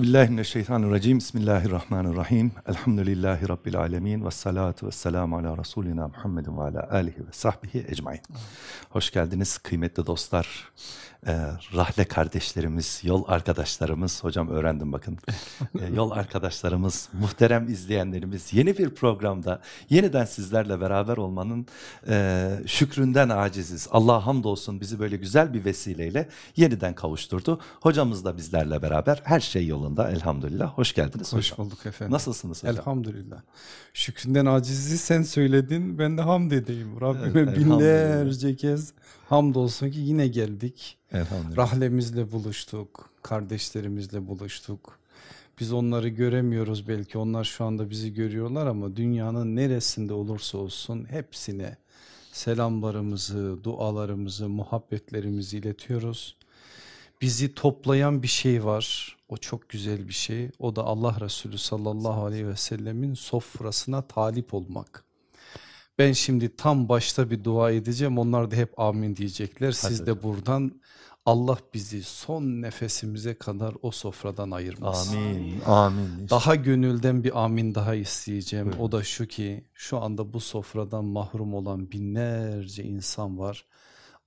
Euzubillahimineşşeytanirracim. Bismillahirrahmanirrahim. Elhamdülillahi Rabbil alemin. Ve salatu ve selamu ala Resulina Muhammedin ve ala alihi ve sahbihi ecmain. Hoş geldiniz kıymetli dostlar e, rahle kardeşlerimiz, yol arkadaşlarımız, hocam öğrendim bakın, e, yol arkadaşlarımız, muhterem izleyenlerimiz yeni bir programda yeniden sizlerle beraber olmanın e, şükründen aciziz. Allah'a hamdolsun bizi böyle güzel bir vesileyle yeniden kavuşturdu. Hocamız da bizlerle beraber her şey yolunda elhamdülillah. Hoş geldiniz Hoş hocam. bulduk efendim. Nasılsınız hocam? Elhamdülillah. Şükründen acizi sen söyledin ben de hamd edeyim. Rabbime Evet, binlerce kez hamdolsun ki yine geldik. Elhamdülillah. Rahlemizle buluştuk, kardeşlerimizle buluştuk. Biz onları göremiyoruz belki onlar şu anda bizi görüyorlar ama dünyanın neresinde olursa olsun hepsine selamlarımızı, dualarımızı, muhabbetlerimizi iletiyoruz. Bizi toplayan bir şey var. O çok güzel bir şey. O da Allah Resulü sallallahu aleyhi ve sellemin sofrasına talip olmak. Ben şimdi tam başta bir dua edeceğim. Onlar da hep amin diyecekler. Siz de buradan Allah bizi son nefesimize kadar o sofradan ayırmasın. Amin. Amin. Daha gönülden bir amin daha isteyeceğim. Buyurun. O da şu ki şu anda bu sofradan mahrum olan binlerce insan var.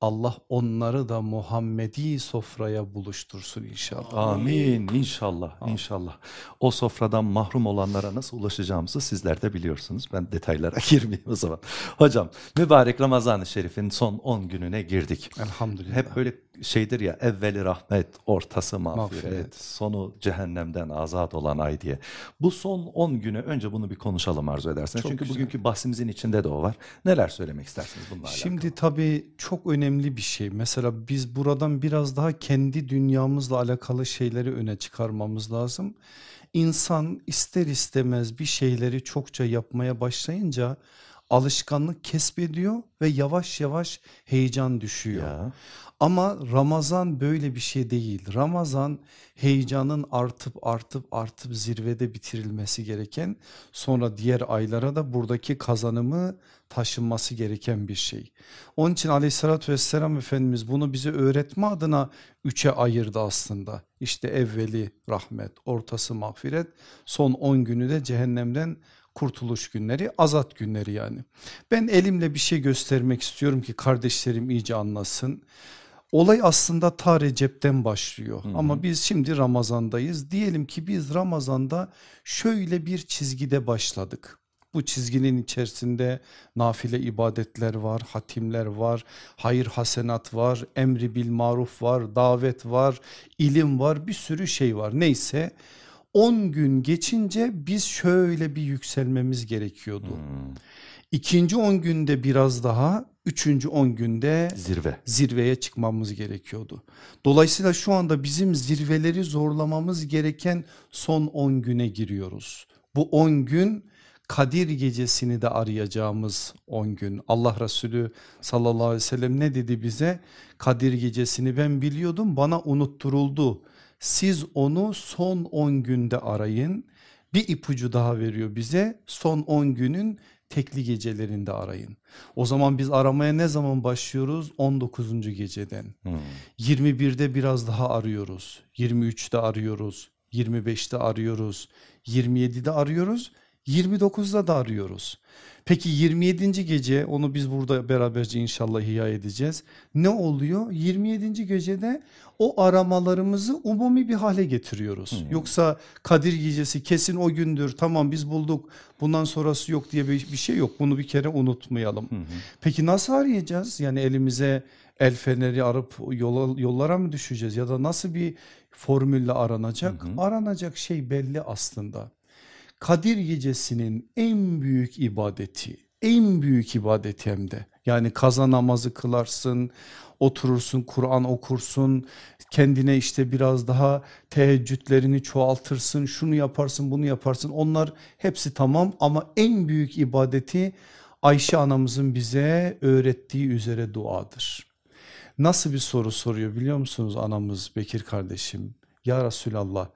Allah onları da Muhammedi sofraya buluştursun inşallah. Amin inşallah inşallah. O sofradan mahrum olanlara nasıl ulaşacağımızı sizler de biliyorsunuz. Ben detaylara girmeyeyim o zaman. Hocam mübarek Ramazan-ı Şerif'in son 10 gününe girdik. Elhamdülillah. Hep böyle şeydir ya evveli rahmet, ortası mağfiret, Mağfiret. sonu cehennemden azat olan ay diye. Bu son 10 günü önce bunu bir konuşalım arzu ederseniz. Çok Çünkü güzel. bugünkü bahsimizin içinde de o var. Neler söylemek istersiniz bununla alakalı? Şimdi tabii çok önemli bir şey. Mesela biz buradan biraz daha kendi dünyamızla alakalı şeyleri öne çıkarmamız lazım. İnsan ister istemez bir şeyleri çokça yapmaya başlayınca alışkanlık kesbediyor ve yavaş yavaş heyecan düşüyor. ya. Ama Ramazan böyle bir şey değil. Ramazan heyecanın artıp artıp artıp zirvede bitirilmesi gereken sonra diğer aylara da buradaki kazanımı taşınması gereken bir şey. Onun için aleyhissalatü vesselam Efendimiz bunu bize öğretme adına üçe ayırdı aslında. İşte evveli rahmet, ortası mağfiret, son 10 günü de cehennemden kurtuluş günleri, azat günleri yani. Ben elimle bir şey göstermek istiyorum ki kardeşlerim iyice anlasın. Olay aslında ta Recep'ten başlıyor ama biz şimdi Ramazan'dayız. Diyelim ki biz Ramazan'da şöyle bir çizgide başladık. Bu çizginin içerisinde nafile ibadetler var, hatimler var, hayır hasenat var, emri bil maruf var, davet var, ilim var bir sürü şey var. Neyse 10 gün geçince biz şöyle bir yükselmemiz gerekiyordu. Hmm. İkinci 10 günde biraz daha, üçüncü 10 günde Zirve. zirveye çıkmamız gerekiyordu. Dolayısıyla şu anda bizim zirveleri zorlamamız gereken son 10 güne giriyoruz. Bu 10 gün Kadir gecesini de arayacağımız 10 gün. Allah Resulü sallallahu aleyhi ve sellem ne dedi bize? Kadir gecesini ben biliyordum bana unutturuldu. Siz onu son 10 günde arayın. Bir ipucu daha veriyor bize. Son 10 günün tekli gecelerinde arayın. O zaman biz aramaya ne zaman başlıyoruz? 19. geceden. Hmm. 21'de biraz daha arıyoruz. 23'te arıyoruz. 25'te arıyoruz. 27'de arıyoruz. 29'da da arıyoruz. Peki 27. gece onu biz burada beraberce inşallah ihya edeceğiz. Ne oluyor? 27. gecede o aramalarımızı umumi bir hale getiriyoruz. Hmm. Yoksa Kadir gecesi kesin o gündür tamam biz bulduk bundan sonrası yok diye bir, bir şey yok. Bunu bir kere unutmayalım. Hı. Peki nasıl arayacağız? Yani elimize el feneri arıp yola, yollara mı düşeceğiz ya da nasıl bir formülle aranacak? Hı. Aranacak şey belli aslında. Kadir gecesinin en büyük ibadeti, en büyük ibadeti hem de. Yani kaza namazı kılarsın, oturursun, Kur'an okursun, kendine işte biraz daha teheccüdlerini çoğaltırsın, şunu yaparsın, bunu yaparsın. Onlar hepsi tamam ama en büyük ibadeti Ayşe anamızın bize öğrettiği üzere duadır. Nasıl bir soru soruyor biliyor musunuz anamız Bekir kardeşim? Ya Resulallah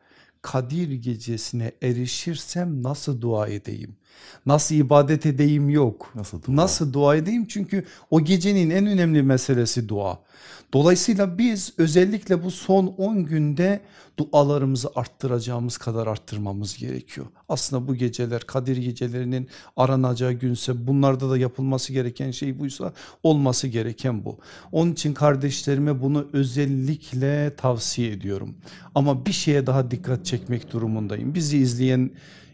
Kadir gecesine erişirsem nasıl dua edeyim? Nasıl ibadet edeyim yok. Nasıl dua? Nasıl dua edeyim? Çünkü o gecenin en önemli meselesi dua. Dolayısıyla biz özellikle bu son 10 günde dualarımızı arttıracağımız kadar arttırmamız gerekiyor. Aslında bu geceler Kadir gecelerinin aranacağı günse bunlarda da yapılması gereken şey buysa olması gereken bu. Onun için kardeşlerime bunu özellikle tavsiye ediyorum. Ama bir şeye daha dikkat çekmek durumundayım. Bizi izleyen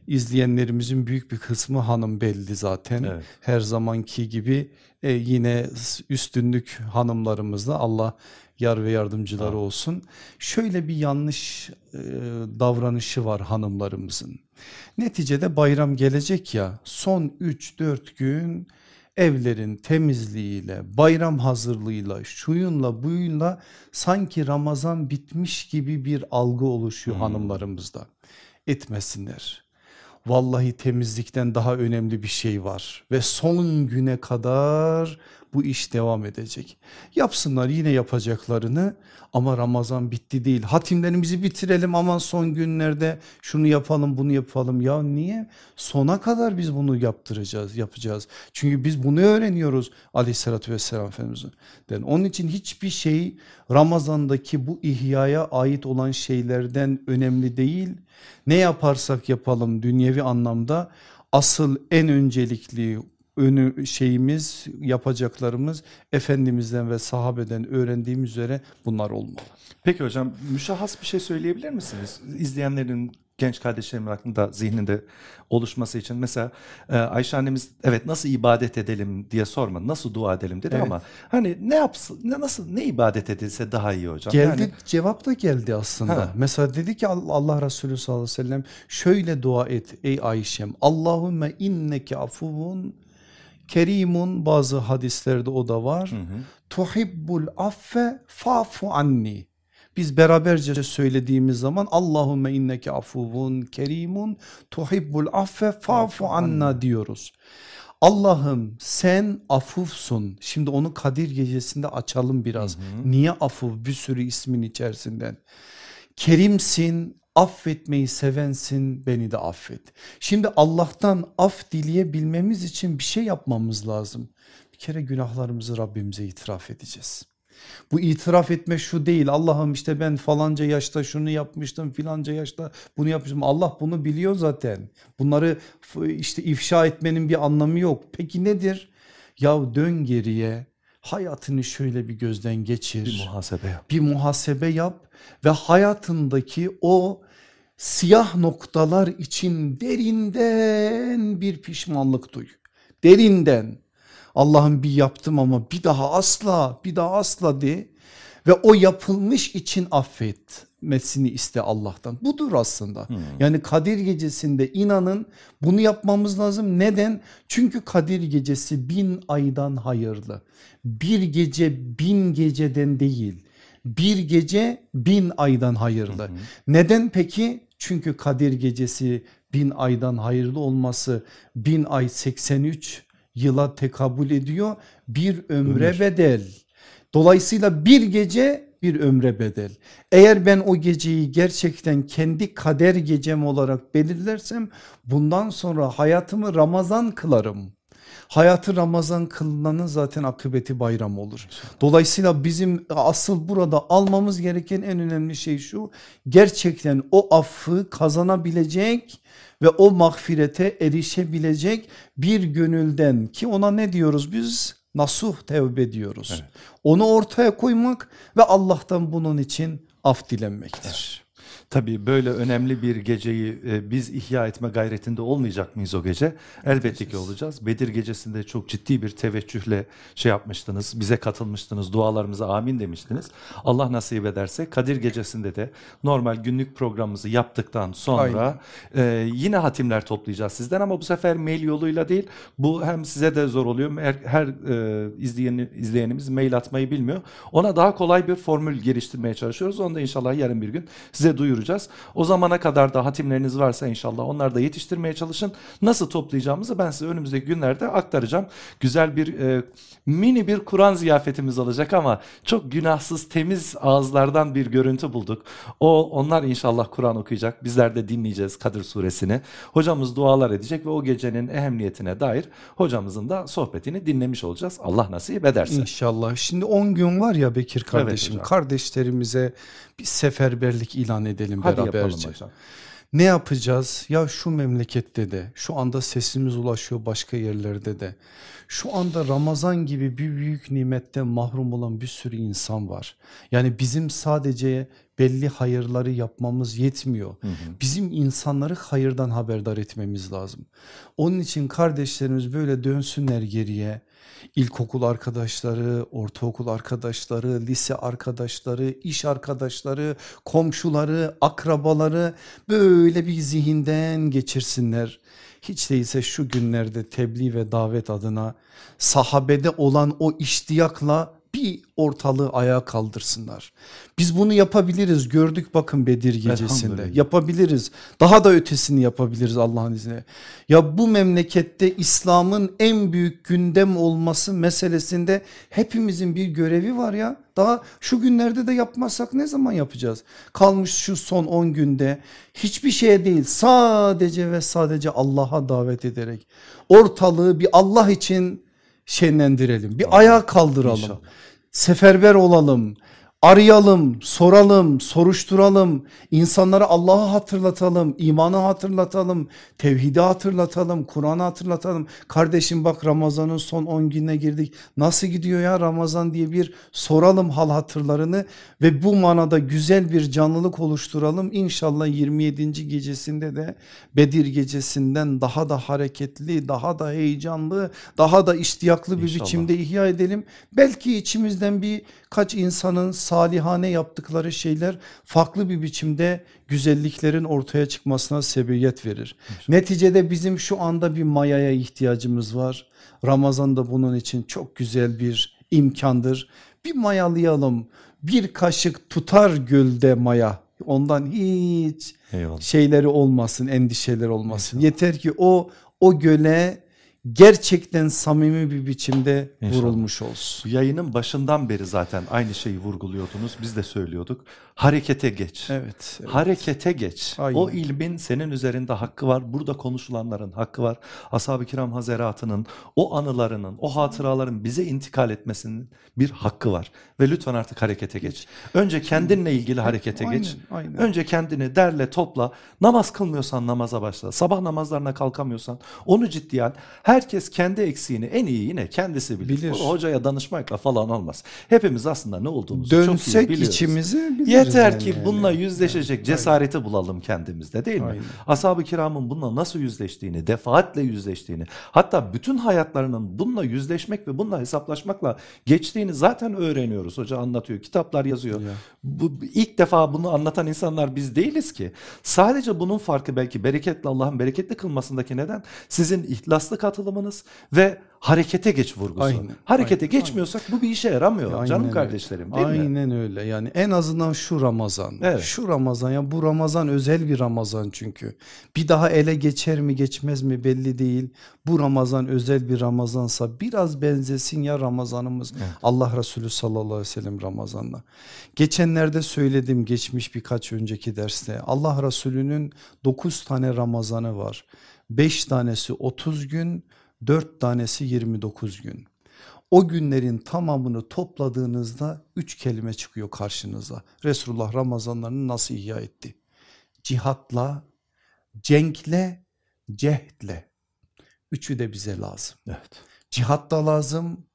izleyenlerimizin büyük bir kısmı hanım belli zaten. Evet. Her zamanki gibi e, yine üstünlük hanımlarımızla Allah yar ve yardımcıları Tamam. olsun. Şöyle bir yanlış e, davranışı var hanımlarımızın. Neticede bayram gelecek ya son 3-4 gün evlerin temizliğiyle, bayram hazırlığıyla, şuyunla buyunla sanki Ramazan bitmiş gibi bir algı oluşuyor Hmm. hanımlarımızda. Etmesinler. Vallahi temizlikten daha önemli bir şey var. Ve son güne kadar bu iş devam edecek. Yapsınlar yine yapacaklarını ama Ramazan bitti değil. Hatimlerimizi bitirelim aman son günlerde şunu yapalım bunu yapalım. Ya niye? Sona kadar biz bunu yaptıracağız yapacağız. Çünkü biz bunu öğreniyoruz aleyhissalatü vesselam Efendimiz'den. Onun için hiçbir şey Ramazan'daki bu ihyaya ait olan şeylerden önemli değil. Ne yaparsak yapalım dünyevi anlamda asıl en öncelikli önü şeyimiz yapacaklarımız Efendimizden ve sahabeden öğrendiğimiz üzere bunlar olmalı. Peki hocam müşahhas bir şey söyleyebilir misiniz? İzleyenlerin genç kardeşlerimin aklında zihninde oluşması için mesela e, Ayşe annemiz evet nasıl ibadet edelim diye sormadı. Nasıl dua edelim dedi Evet. ama hani ne yapsın ne nasıl ne ibadet edilse daha iyi hocam. Geldi Yani, cevap da geldi aslında. Ha. Mesela dedi ki Allah, Allah Resulü sallallahu aleyhi ve sellem şöyle dua et ey Ayşem. Allahümme inneke afuvun kerimun bazı hadislerde o da var. Hı hı. Tuhibbul affe fa'fu anni. Biz beraberce söylediğimiz zaman Allahümme inneke afuvun kerimun tuhibbul affe fa'fu anna diyoruz. Allah'ım sen afufsun. Şimdi onu Kadir gecesinde açalım biraz. Niye afuf bir sürü ismin içerisinden. Kerimsin, affetmeyi sevensin, beni de affet. Şimdi Allah'tan af dileyebilmemiz için bir şey yapmamız lazım. Bir kere günahlarımızı Rabbimize itiraf edeceğiz. Bu itiraf etme şu değil Allah'ım işte ben falanca yaşta şunu yapmıştım filanca yaşta bunu yapmıştım. Allah bunu biliyor zaten. Bunları işte ifşa etmenin bir anlamı yok. Peki nedir? Ya dön geriye hayatını şöyle bir gözden geçir Bir muhasebe yap. bir muhasebe yap ve hayatındaki o siyah noktalar için derinden bir pişmanlık duy. Derinden Allah'ım bir yaptım ama bir daha asla bir daha asla de ve o yapılmış için affetmesini iste Allah'tan. Budur aslında. Yani Kadir gecesinde inanın bunu yapmamız lazım. Neden? Çünkü Kadir gecesi bin aydan hayırlı. Bir gece bin geceden değil. Bir gece bin aydan hayırlı. Neden peki? Çünkü Kadir gecesi bin aydan hayırlı olması bin ay 83 yıla tekabül ediyor. Bir ömre Ömür. bedel. Dolayısıyla bir gece bir ömre bedel. Eğer ben o geceyi gerçekten kendi kader gecem olarak belirlersem bundan sonra hayatımı Ramazan kılarım. Hayatı Ramazan kılınanın zaten akıbeti bayram olur. Dolayısıyla bizim asıl burada almamız gereken en önemli şey şu. Gerçekten o affı kazanabilecek ve o mağfirete erişebilecek bir gönülden ki ona ne diyoruz biz? Nasuh tevbe diyoruz. Evet. Onu ortaya koymak ve Allah'tan bunun için af dilenmektir. Tabii böyle önemli bir geceyi e, biz ihya etme gayretinde olmayacak mıyız o gece? Elbette ki olacağız. Bedir gecesinde çok ciddi bir teveccühle şey yapmıştınız, bize katılmıştınız, dualarımıza amin demiştiniz. Allah nasip ederse Kadir gecesinde de normal günlük programımızı yaptıktan sonra e, yine hatimler toplayacağız sizden ama bu sefer mail yoluyla değil. Bu hem size de zor oluyor. Her, her e, izleyen, izleyenimiz mail atmayı bilmiyor. Ona daha kolay bir formül geliştirmeye çalışıyoruz. Onu da inşallah yarın bir gün size duyuracağız. Duyuracağız. O zamana kadar da hatimleriniz varsa inşallah onlar da yetiştirmeye çalışın. Nasıl toplayacağımızı ben size önümüzdeki günlerde aktaracağım. Güzel bir e, mini bir Kur'an ziyafetimiz olacak ama çok günahsız temiz ağızlardan bir görüntü bulduk. O onlar inşallah Kur'an okuyacak. Bizler de dinleyeceğiz Kadir suresini. Hocamız dualar edecek ve o gecenin ehemmiyetine dair hocamızın da sohbetini dinlemiş olacağız. Allah nasip ederse. İnşallah. Şimdi 10 gün var ya Bekir kardeşim. hocam. Kardeşlerimize bir seferberlik ilan edelim Hadi beraberce. hocam. Ne yapacağız? Ya şu memlekette de şu anda sesimiz ulaşıyor başka yerlerde de. Şu anda Ramazan gibi bir büyük nimetten mahrum olan bir sürü insan var. Yani bizim sadece belli hayırları yapmamız yetmiyor. Bizim insanları hayırdan haberdar etmemiz lazım. Onun için kardeşlerimiz böyle dönsünler geriye. İlkokul arkadaşları, ortaokul arkadaşları, lise arkadaşları, iş arkadaşları, komşuları, akrabaları böyle bir zihinden geçirsinler. Hiç değilse şu günlerde tebliğ ve davet adına sahabede olan o iştiyakla bir ortalığı ayağa kaldırsınlar. Biz bunu yapabiliriz gördük bakın Bedir gecesinde yapabiliriz daha da ötesini yapabiliriz Allah'ın izniyle. Ya bu memlekette İslam'ın en büyük gündem olması meselesinde hepimizin bir görevi var ya daha şu günlerde de yapmazsak ne zaman yapacağız? Kalmış şu son 10 günde hiçbir şeye değil sadece ve sadece Allah'a davet ederek ortalığı bir Allah için şenlendirelim. Bir ayağa kaldıralım. İnşallah. seferber olalım arayalım soralım soruşturalım insanlara Allah'ı hatırlatalım imanı hatırlatalım tevhidi hatırlatalım Kur'an'ı hatırlatalım kardeşim bak Ramazan'ın son 10 gününe girdik nasıl gidiyor ya Ramazan diye bir soralım hal hatırlarını ve bu manada güzel bir canlılık oluşturalım İnşallah 27. gecesinde de Bedir gecesinden daha da hareketli daha da heyecanlı daha da iştiyaklı bir İnşallah. biçimde ihya edelim belki içimizden bir kaç insanın salihane yaptıkları şeyler farklı bir biçimde güzelliklerin ortaya çıkmasına sebebiyet verir. Neticede bizim şu anda bir mayaya ihtiyacımız var. Ramazan da bunun için çok güzel bir imkandır. Bir mayalayalım. Bir kaşık tutar gölde maya. Ondan hiç Eyvallah. şeyleri olmasın, endişeleri olmasın. Yeter ki o o göle gerçekten samimi bir biçimde İnşallah. vurulmuş olsun. Yayının başından beri zaten aynı şeyi vurguluyordunuz. Biz de söylüyorduk. Harekete geç. Evet. evet. Harekete geç. Aynen. O ilmin senin üzerinde hakkı var. Burada konuşulanların hakkı var. Ashab-ı kiram hazaratının o anılarının, o hatıraların bize intikal etmesinin bir hakkı var. Ve lütfen artık harekete geç. Önce kendinle ilgili harekete Aynen, geç. aynen. Önce kendini derle topla. Namaz kılmıyorsan namaza başla. Sabah namazlarına kalkamıyorsan onu ciddiye al. Herkes kendi eksiğini en iyi yine kendisi bilir. Bilir. Bu hocaya danışmakla falan olmaz. Hepimiz aslında ne olduğumuzu çok iyi Dönsek biliyoruz. içimize biliriz Yeter yani ki yani. bununla yüzleşecek cesareti bulalım kendimizde değil mi? Aynen. Ashab-ı kiramın bununla nasıl yüzleştiğini, defaatle yüzleştiğini, hatta bütün hayatlarının bununla yüzleşmek ve bununla hesaplaşmakla geçtiğini zaten öğreniyoruz. Hoca anlatıyor, kitaplar yazıyor. Ya. Bu ilk defa bunu anlatan insanlar biz değiliz ki. Sadece bunun farkı belki bereketli Allah'ın bereketli kılmasındaki neden sizin ihlaslı katılımınız ve harekete geç vurgusu. Aynen, harekete aynen, geçmiyorsak bu bir işe yaramıyor Aynen canım öyle. kardeşlerim değil mi? Aynen öyle. Yani en azından şu Ramazan. Evet. şu Ramazan ya bu Ramazan özel bir Ramazan çünkü. Bir daha ele geçer mi geçmez mi belli değil. Bu Ramazan özel bir Ramazansa biraz benzesin ya Ramazanımız. Allah Resulü sallallahu aleyhi ve sellem Ramazan'la. Geçenlerde söyledim geçmiş birkaç önceki derste. Allah Resulü'nün 9 tane Ramazanı var. 5 tanesi 30 gün 4 tanesi 29 gün o günlerin tamamını topladığınızda üç kelime çıkıyor karşınıza. Resulullah Ramazanlarını nasıl ihya etti? Cihatla, cenkle, cehdle. Üçü de bize lazım. Evet. Cihat da lazım,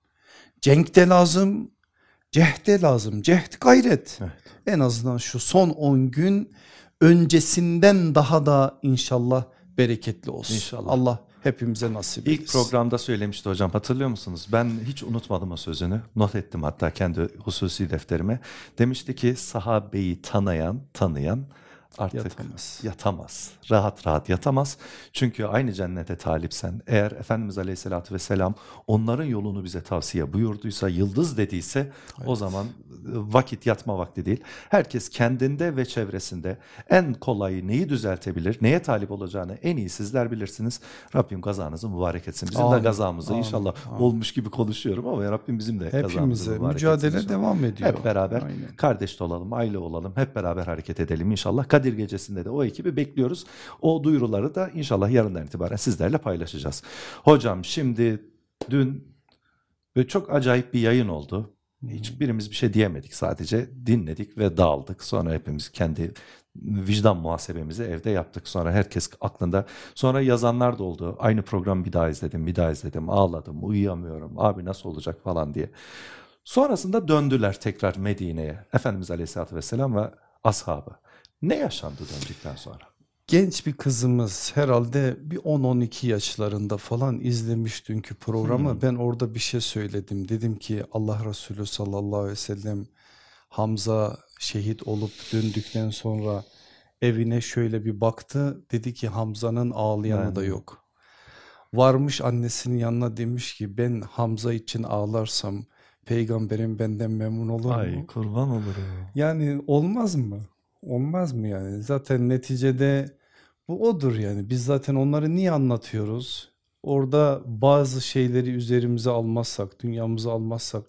cenk de lazım, cehd de lazım. Cehd gayret. Evet. En azından şu son 10 gün öncesinden daha da inşallah bereketli olsun. İnşallah. Allah hepimize nasip İlk etsin. programda söylemişti hocam hatırlıyor musunuz? Ben hiç unutmadım o sözünü. Not ettim hatta kendi hususi defterime. Demişti ki sahabeyi tanıyan, tanıyan artık Yatamaz. yatamaz. Rahat rahat yatamaz. Çünkü aynı cennete talipsen eğer Efendimiz Aleyhisselatü Vesselam onların yolunu bize tavsiye buyurduysa, yıldız dediyse o zaman e, vakit yatma vakti değil. Herkes kendinde ve çevresinde en kolayı neyi düzeltebilir, neye talip olacağını en iyi sizler bilirsiniz. Rabbim gazanızı mübarek etsin. Bizim de Amin, gazamızı amin, inşallah amin. olmuş gibi konuşuyorum ama ya Rabbim bizim de Hepimize mübarek mücadele etsin. inşallah. devam ediyor. Hep beraber Aynen. kardeş de olalım, aile olalım, hep beraber hareket edelim inşallah. Kadir Gecesi'nde de o ekibi bekliyoruz. O duyuruları da inşallah yarından itibaren sizlerle paylaşacağız. Hocam şimdi dün böyle çok acayip bir yayın oldu. Hiçbirimiz bir şey diyemedik sadece dinledik ve dağıldık. Sonra hepimiz kendi vicdan muhasebemizi evde yaptık. Sonra herkes aklında. Sonra yazanlar da oldu. Aynı programı bir daha izledim, bir daha izledim. Ağladım, uyuyamıyorum. Abi nasıl olacak falan diye. Sonrasında döndüler tekrar Medine'ye. Efendimiz Aleyhisselatü Vesselam ve ashabı. Ne yaşandı döndükten sonra? Genç bir kızımız herhalde bir 10-12 yaşlarında falan izlemiş dünkü programı. Hmm. Ben orada bir şey söyledim. Dedim ki Allah Resulü sallallahu aleyhi ve sellem Hamza şehit olup döndükten sonra evine şöyle bir baktı. Dedi ki Hamza'nın ağlayanı da Yani. yok. Varmış annesinin yanına demiş ki ben Hamza için ağlarsam peygamberim benden memnun olur mu? Ay kurban olurum. Yani olmaz mı? Olmaz mı yani? Zaten neticede bu odur yani. Biz zaten onları niye anlatıyoruz? Orada bazı şeyleri üzerimize almazsak, dünyamıza almazsak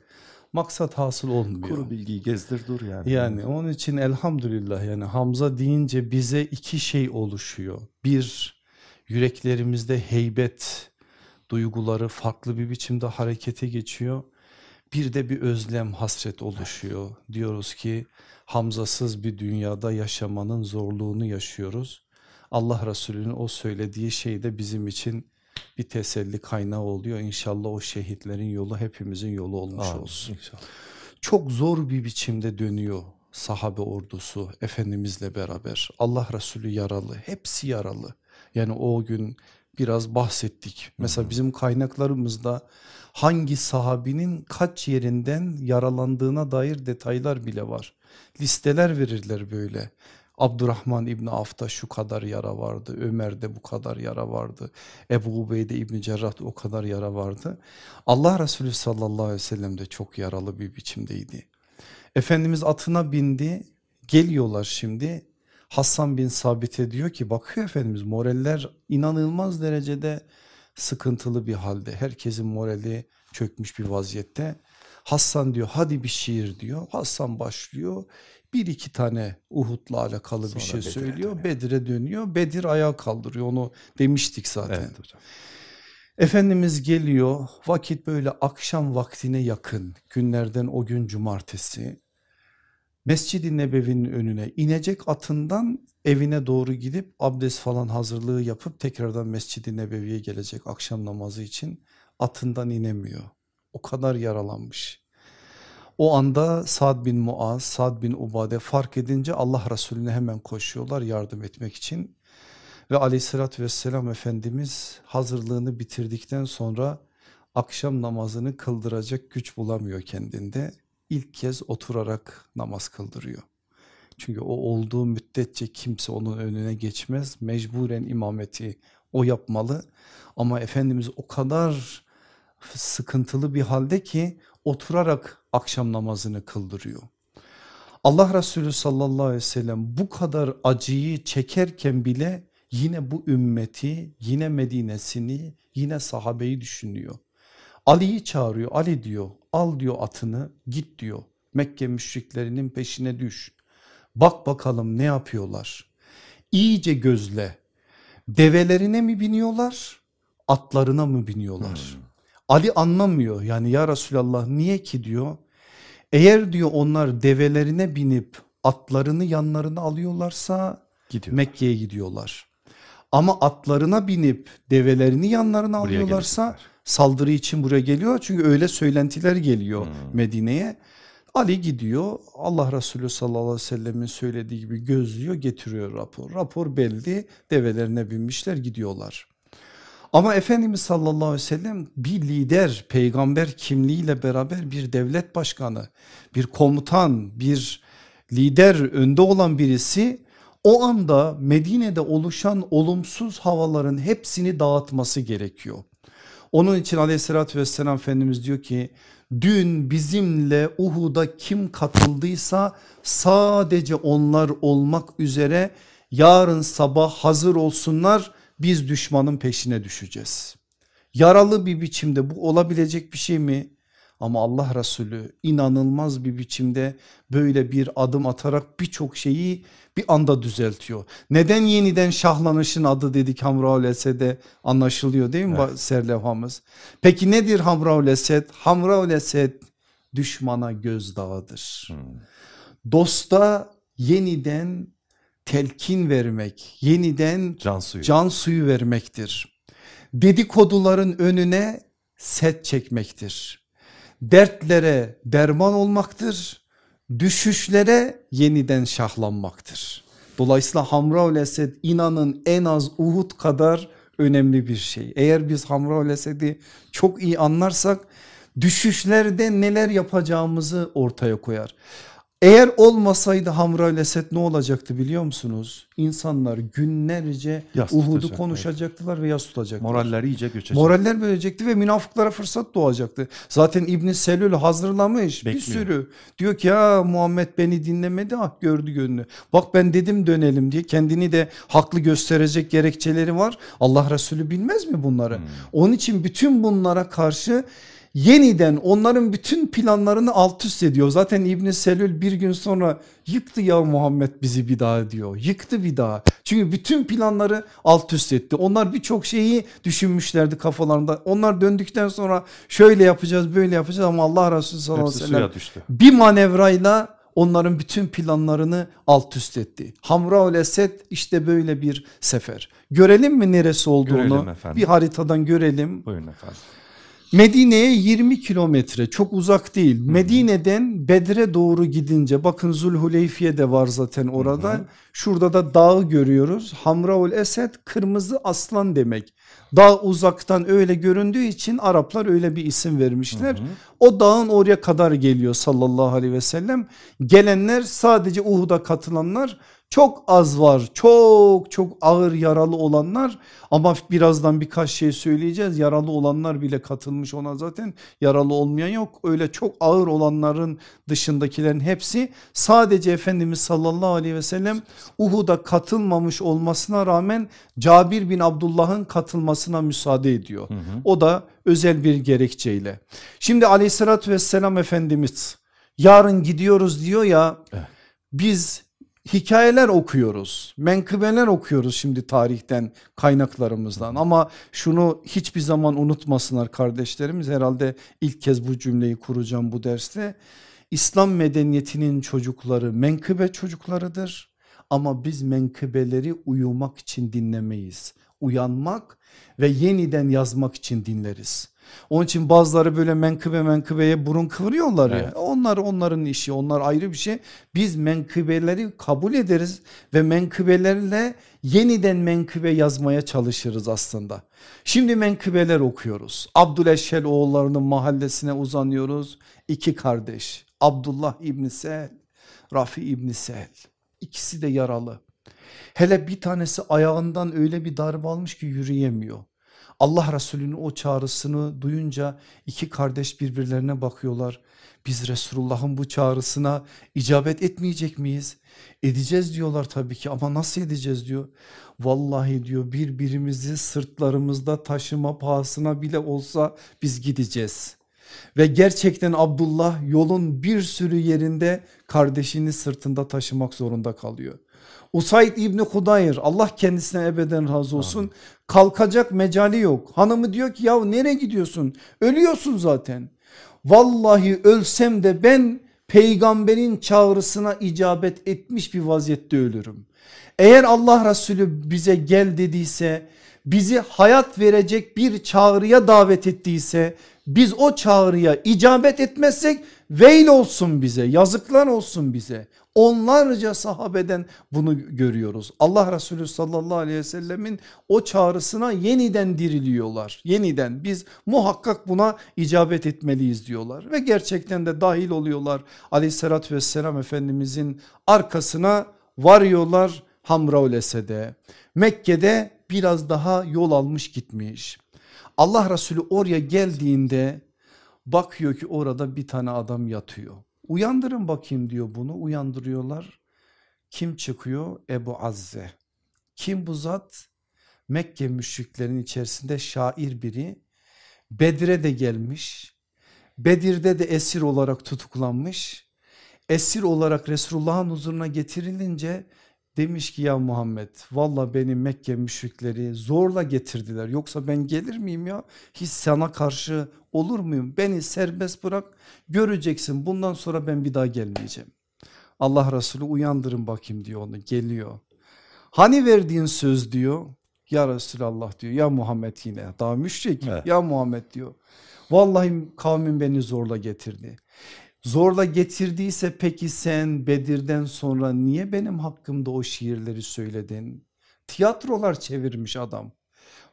maksat hasıl olmuyor. Kuru bilgiyi gezdir dur yani. Yani onun için elhamdülillah yani Hamza deyince bize iki şey oluşuyor. Bir, yüreklerimizde heybet duyguları farklı bir biçimde harekete geçiyor. Bir de bir özlem, hasret oluşuyor. Diyoruz ki Hamzasız bir dünyada yaşamanın zorluğunu yaşıyoruz. Allah Resulü'nün o söylediği şey de bizim için bir teselli kaynağı oluyor. İnşallah o şehitlerin yolu hepimizin yolu olmuş Amin, olsun inşallah. çok zor bir biçimde dönüyor sahabe ordusu Efendimizle beraber. Allah Resulü yaralı, hepsi yaralı. Yani o gün biraz bahsettik. Mesela bizim kaynaklarımızda hangi sahabinin kaç yerinden yaralandığına dair detaylar bile var. Listeler verirler böyle. Abdurrahman İbni Avf'ta şu kadar yara vardı, Ömer'de bu kadar yara vardı, Ebu Ubeyde İbni Cerrah'ta o kadar yara vardı. Allah Resulü sallallahu aleyhi ve sellem de çok yaralı bir biçimdeydi. Efendimiz atına bindi, geliyorlar şimdi. Hassan bin Sabit'e diyor ki bakıyor Efendimiz moraller inanılmaz derecede sıkıntılı bir halde. Herkesin morali çökmüş bir vaziyette. Hassan diyor hadi bir şiir diyor. Hassan başlıyor. Bir iki tane Uhud'la alakalı Sonra bir şey Bedir'e söylüyor. dönüyor. Bedir'e dönüyor. Bedir ayağa kaldırıyor. Onu demiştik zaten. Evet hocam. Efendimiz geliyor vakit böyle akşam vaktine yakın günlerden o gün cumartesi Mescid-i Nebevi'nin önüne inecek atından evine doğru gidip abdest falan hazırlığı yapıp tekrardan Mescid-i Nebevi'ye gelecek akşam namazı için atından inemiyor. O kadar yaralanmış. O anda Sad bin Muaz, Sad bin Ubade fark edince Allah Resulüne hemen koşuyorlar yardım etmek için. Ve aleyhissalatü vesselam Efendimiz hazırlığını bitirdikten sonra akşam namazını kıldıracak güç bulamıyor kendinde. İlk kez oturarak namaz kıldırıyor. Çünkü o olduğu müddetçe kimse onun önüne geçmez. Mecburen imameti o yapmalı. Ama Efendimiz o kadar sıkıntılı bir halde ki oturarak akşam namazını kıldırıyor. Allah Resulü sallallahu aleyhi ve sellem bu kadar acıyı çekerken bile yine bu ümmeti, yine Medine'sini, yine sahabeyi düşünüyor. Ali'yi çağırıyor. Ali diyor al diyor atını git diyor. Mekke müşriklerinin peşine düş. Bak bakalım ne yapıyorlar. İyice gözle. Develerine mi biniyorlar? Atlarına mı biniyorlar? Ali anlamıyor yani ya Resulallah niye ki diyor. Eğer diyor onlar develerine binip atlarını yanlarına alıyorlarsa Gidiyor. Mekke'ye gidiyorlar. Ama atlarına binip develerini yanlarına Buraya alıyorlarsa gelecekler. saldırı için buraya geliyor. Çünkü öyle söylentiler geliyor Hmm. Medine'ye. Ali gidiyor Allah Resulü sallallahu aleyhi ve sellemin söylediği gibi gözlüyor getiriyor rapor. Rapor belli develerine binmişler gidiyorlar. Ama Efendimiz sallallahu aleyhi ve sellem bir lider peygamber kimliğiyle beraber bir devlet başkanı bir komutan bir lider önde olan birisi O anda Medine'de oluşan olumsuz havaların hepsini dağıtması gerekiyor. Onun için aleyhissalatü vesselam Efendimiz diyor ki dün bizimle Uhud'a kim katıldıysa sadece onlar olmak üzere yarın sabah hazır olsunlar biz düşmanın peşine düşeceğiz. Yaralı bir biçimde bu olabilecek bir şey mi? Ama Allah Resulü inanılmaz bir biçimde böyle bir adım atarak birçok şeyi bir anda düzeltiyor. Neden yeniden şahlanışın adı dedik Hamraul Esed'e anlaşılıyor değil mi evet. serlevhamız? Peki nedir Hamraul Esed? Hamraul Esed düşmana gözdağıdır. Hmm. Dosta yeniden telkin vermek, yeniden can suyu, can suyu vermektir. Dedikoduların önüne set çekmektir. Dertlere derman olmaktır. Düşüşlere yeniden şahlanmaktır. Dolayısıyla Hamraul Esed inanın en az Uhud kadar önemli bir şey. Eğer biz Hamraul Esed'i çok iyi anlarsak düşüşlerde neler yapacağımızı ortaya koyar. Eğer olmasaydı Hamra ile Esed ne olacaktı biliyor musunuz? İnsanlar günlerce Uhud'u konuşacaktılar ve yas tutacaktılar. Moralleri iyice göçecek. Moraller bölecekti ve münafıklara fırsat doğacaktı. Zaten İbn Selül hazırlamış Bekliyor. bir sürü. Diyor ki ya Muhammed beni dinlemedi ah gördü gönlü. Bak ben dedim dönelim diye kendini de haklı gösterecek gerekçeleri var. Allah Resulü bilmez mi bunları? Hmm. Onun için bütün bunlara karşı yeniden onların bütün planlarını alt üst ediyor. Zaten İbn Selül bir gün sonra yıktı ya Muhammed bizi bir daha diyor. Yıktı bir daha. Çünkü bütün planları alt üst etti. Onlar birçok şeyi düşünmüşlerdi kafalarında. Onlar döndükten sonra şöyle yapacağız böyle yapacağız ama Allah Resulü sallallahu aleyhi ve sellem bir manevrayla onların bütün planlarını alt üst etti. Hamraul Esed işte böyle bir sefer. Görelim mi neresi olduğunu? Bir haritadan görelim. Buyurun efendim. Medine'ye 20 kilometre çok uzak değil. Medine'den Bedre doğru gidince bakın Zulhuleyfiye de var zaten orada. Hı hı. Şurada da dağı görüyoruz. Hamraul Esed kırmızı aslan demek. Dağ uzaktan öyle göründüğü için Araplar öyle bir isim vermişler. Hı hı. O dağın oraya kadar geliyor sallallahu aleyhi ve sellem. Gelenler sadece Uhud'a katılanlar çok az var çok çok ağır yaralı olanlar ama birazdan birkaç şey söyleyeceğiz. Yaralı olanlar bile katılmış ona zaten yaralı olmayan yok. Öyle çok ağır olanların dışındakilerin hepsi sadece Efendimiz sallallahu aleyhi ve sellem Uhud'a katılmamış olmasına rağmen Cabir bin Abdullah'ın katılmasına müsaade ediyor. Hı hı. O da özel bir gerekçeyle. Şimdi aleyhissalatü vesselam Efendimiz yarın gidiyoruz diyor ya evet. biz hikayeler okuyoruz, menkıbeler okuyoruz şimdi tarihten kaynaklarımızdan ama şunu hiçbir zaman unutmasınlar kardeşlerimiz herhalde ilk kez bu cümleyi kuracağım bu derste. İslam medeniyetinin çocukları menkıbe çocuklarıdır ama biz menkıbeleri uyumak için dinlemeyiz. Uyanmak ve yeniden yazmak için dinleriz. Onun için bazıları böyle menkıbe menkıbeye burun kıvırıyorlar evet. ya. Onlar onların işi onlar ayrı bir şey. Biz menkıbeleri kabul ederiz ve menkıbelerle yeniden menkıbe yazmaya çalışırız aslında. Şimdi menkıbeler okuyoruz. Abdüleşşel oğullarının mahallesine uzanıyoruz. İki kardeş Abdullah İbni Sehel, Rafi İbni Sehel. İkisi de yaralı. Hele bir tanesi ayağından öyle bir darbe almış ki yürüyemiyor. Allah Resulü'nün o çağrısını duyunca iki kardeş birbirlerine bakıyorlar. Biz Resulullah'ın bu çağrısına icabet etmeyecek miyiz? Edeceğiz diyorlar tabii ki ama nasıl edeceğiz diyor. Vallahi diyor birbirimizi sırtlarımızda taşıma pahasına bile olsa biz gideceğiz. Ve gerçekten Abdullah yolun bir sürü yerinde kardeşini sırtında taşımak zorunda kalıyor. Usayd İbni Hudayr Allah kendisine ebeden razı olsun Amin. kalkacak mecali yok. Hanımı diyor ki ya nereye gidiyorsun ölüyorsun zaten. Vallahi ölsem de ben peygamberin çağrısına icabet etmiş bir vaziyette ölürüm. Eğer Allah Resulü bize gel dediyse bizi hayat verecek bir çağrıya davet ettiyse biz o çağrıya icabet etmezsek veil olsun bize yazıklar olsun bize. Onlarca sahabeden bunu görüyoruz. Allah Resulü sallallahu aleyhi ve sellemin o çağrısına yeniden diriliyorlar. Yeniden biz muhakkak buna icabet etmeliyiz diyorlar. Ve gerçekten de dahil oluyorlar aleyhissalatü vesselam Efendimizin arkasına varıyorlar Hamraul Esed'e. Mekke'de biraz daha yol almış gitmiş. Allah Resulü oraya geldiğinde bakıyor ki orada bir tane adam yatıyor. Uyandırın bakayım diyor bunu uyandırıyorlar. Kim çıkıyor? Ebu Azze. Kim bu zat? Mekke müşriklerin içerisinde şair biri. Bedir'e de gelmiş. Bedir'de de esir olarak tutuklanmış. Esir olarak Resulullah'ın huzuruna getirilince demiş ki ya Muhammed valla beni Mekke müşrikleri zorla getirdiler yoksa ben gelir miyim ya hiç sana karşı olur muyum beni serbest bırak göreceksin bundan sonra ben bir daha gelmeyeceğim. Allah Resulü uyandırın bakayım diyor onu geliyor. Hani verdiğin söz diyor ya Resulallah diyor ya Muhammed yine daha müşrik evet. ya Muhammed diyor. Vallahi kavmin beni zorla getirdi. Zorla getirdiyse peki sen Bedir'den sonra niye benim hakkımda o şiirleri söyledin? Tiyatrolar çevirmiş adam.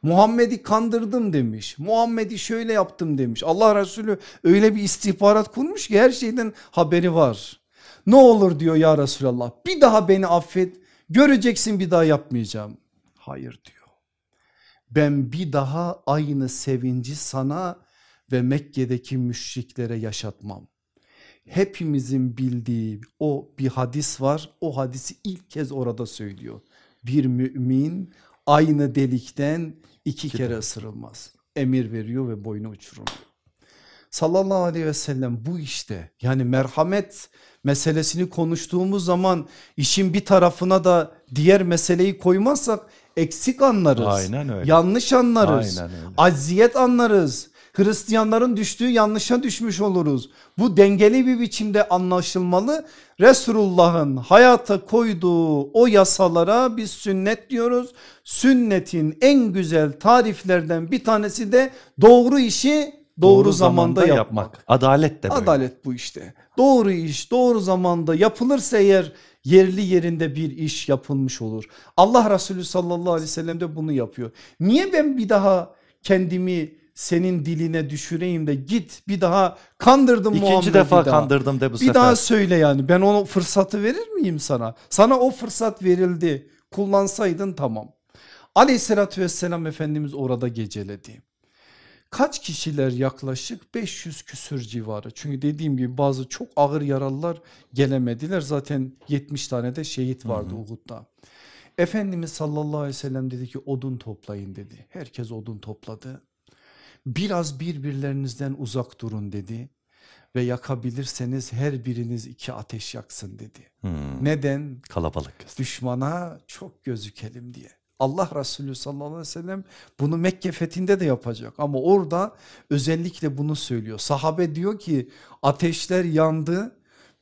Muhammed'i kandırdım demiş. Muhammed'i şöyle yaptım demiş. Allah Resulü öyle bir istihbarat kurmuş ki her şeyden haberi var. Ne olur diyor ya Resulallah bir daha beni affet göreceksin bir daha yapmayacağım. Hayır diyor. Ben bir daha aynı sevinci sana ve Mekke'deki müşriklere yaşatmam hepimizin bildiği o bir hadis var. O hadisi ilk kez orada söylüyor. Bir mümin aynı delikten iki kere ısırılmaz. Emir veriyor ve boynu uçurur. Sallallahu aleyhi ve sellem bu işte yani merhamet meselesini konuştuğumuz zaman işin bir tarafına da diğer meseleyi koymazsak eksik anlarız. Aynen öyle. Yanlış anlarız. Aynen öyle. Acziyet anlarız. Hristiyanların düştüğü yanlışa düşmüş oluruz. Bu dengeli bir biçimde anlaşılmalı. Resulullah'ın hayata koyduğu o yasalara biz sünnet diyoruz. Sünnetin en güzel tariflerden bir tanesi de doğru işi doğru, doğru zamanda, zamanda yapmak. yapmak. Adalet de böyle. Adalet bu işte. Doğru iş doğru zamanda yapılırsa eğer yerli yerinde bir iş yapılmış olur. Allah Resulü sallallahu aleyhi ve sellem de bunu yapıyor. Niye ben bir daha kendimi senin diline düşüreyim de git bir daha kandırdım İkinci Muhammed'i defa daha. kandırdım de bu bir sefer. Bir daha söyle yani ben o fırsatı verir miyim sana? Sana o fırsat verildi kullansaydın tamam. Aleyhissalatü vesselam Efendimiz orada geceledi. Kaç kişiler yaklaşık 500 küsür civarı. Çünkü dediğim gibi bazı çok ağır yaralılar gelemediler. Zaten 70 tane de şehit vardı Uhud'da. Efendimiz sallallahu aleyhi ve sellem dedi ki odun toplayın dedi. Herkes odun topladı biraz birbirlerinizden uzak durun dedi ve yakabilirseniz her biriniz iki ateş yaksın dedi. Hmm. Neden? Kalabalık. Düşmana çok gözükelim diye. Allah Resulü sallallahu aleyhi ve sellem bunu Mekke fethinde de yapacak ama orada özellikle bunu söylüyor. Sahabe diyor ki ateşler yandı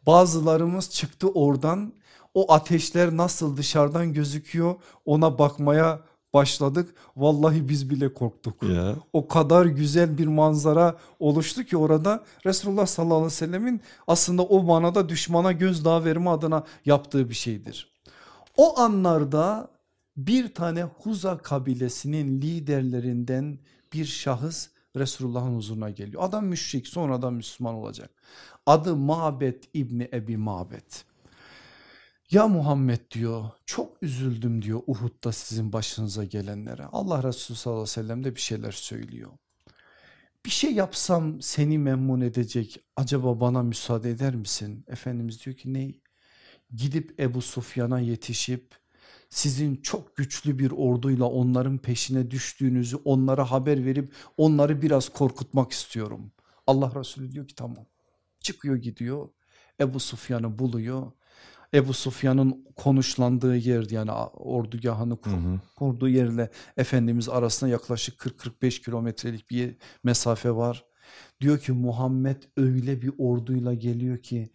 bazılarımız çıktı oradan o ateşler nasıl dışarıdan gözüküyor ona bakmaya başladık. Vallahi biz bile korktuk. Ya. O kadar güzel bir manzara oluştu ki orada Resulullah sallallahu aleyhi ve sellemin aslında o manada düşmana gözdağı verme adına yaptığı bir şeydir. O anlarda bir tane Huza kabilesinin liderlerinden bir şahıs Resulullah'ın huzuruna geliyor. Adam müşrik sonradan Müslüman olacak. Adı Mabet İbni Ebi Mabet. Ya Muhammed diyor çok üzüldüm diyor Uhud'da sizin başınıza gelenlere. Allah Resulü sallallahu aleyhi ve sellem de bir şeyler söylüyor. Bir şey yapsam seni memnun edecek acaba bana müsaade eder misin? Efendimiz diyor ki ne? Gidip Ebu Sufyan'a yetişip sizin çok güçlü bir orduyla onların peşine düştüğünüzü onlara haber verip onları biraz korkutmak istiyorum. Allah Resulü diyor ki tamam çıkıyor gidiyor Ebu Sufyan'ı buluyor Ebu Sufyan'ın konuşlandığı yer yani ordugahını kur, kurduğu yerle Efendimiz arasında yaklaşık 40-45 kilometrelik bir mesafe var. Diyor ki Muhammed öyle bir orduyla geliyor ki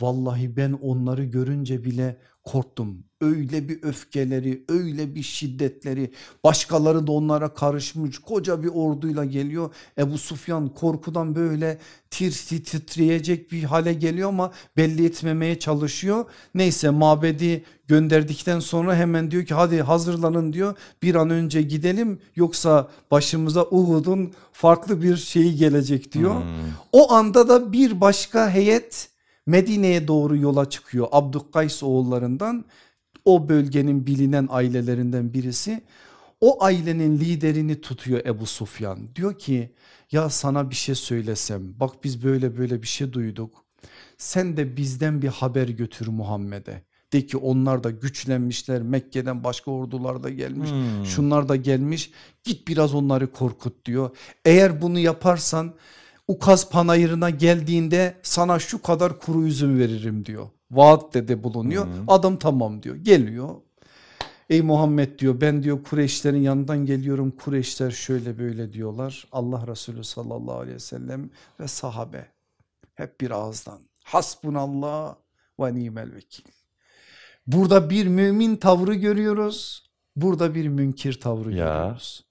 vallahi ben onları görünce bile korktum. Öyle bir öfkeleri, öyle bir şiddetleri, başkaları da onlara karışmış koca bir orduyla geliyor. Ebu Sufyan korkudan böyle tir titreyecek bir hale geliyor ama belli etmemeye çalışıyor. Neyse mabedi gönderdikten sonra hemen diyor ki hadi hazırlanın diyor. Bir an önce gidelim yoksa başımıza Uhud'un farklı bir şeyi gelecek diyor. Hmm. O anda da bir başka heyet Medine'ye doğru yola çıkıyor Abdükays oğullarından o bölgenin bilinen ailelerinden birisi. O ailenin liderini tutuyor Ebu Sufyan. Diyor ki ya sana bir şey söylesem bak biz böyle böyle bir şey duyduk. Sen de bizden bir haber götür Muhammed'e. De ki onlar da güçlenmişler Mekke'den başka ordular da gelmiş hmm. şunlar da gelmiş git biraz onları korkut diyor. Eğer bunu yaparsan Ukaz panayırına geldiğinde sana şu kadar kuru üzüm veririm diyor. Vaat de bulunuyor hmm. adam tamam diyor geliyor. Ey Muhammed diyor ben diyor Kureyşlerin yanından geliyorum Kureyşler şöyle böyle diyorlar. Allah Resulü sallallahu aleyhi ve sellem ve sahabe hep bir ağızdan hasbunallah ve nimel vekil. Burada bir mümin tavrı görüyoruz. Burada bir münkir tavrı ya. görüyoruz.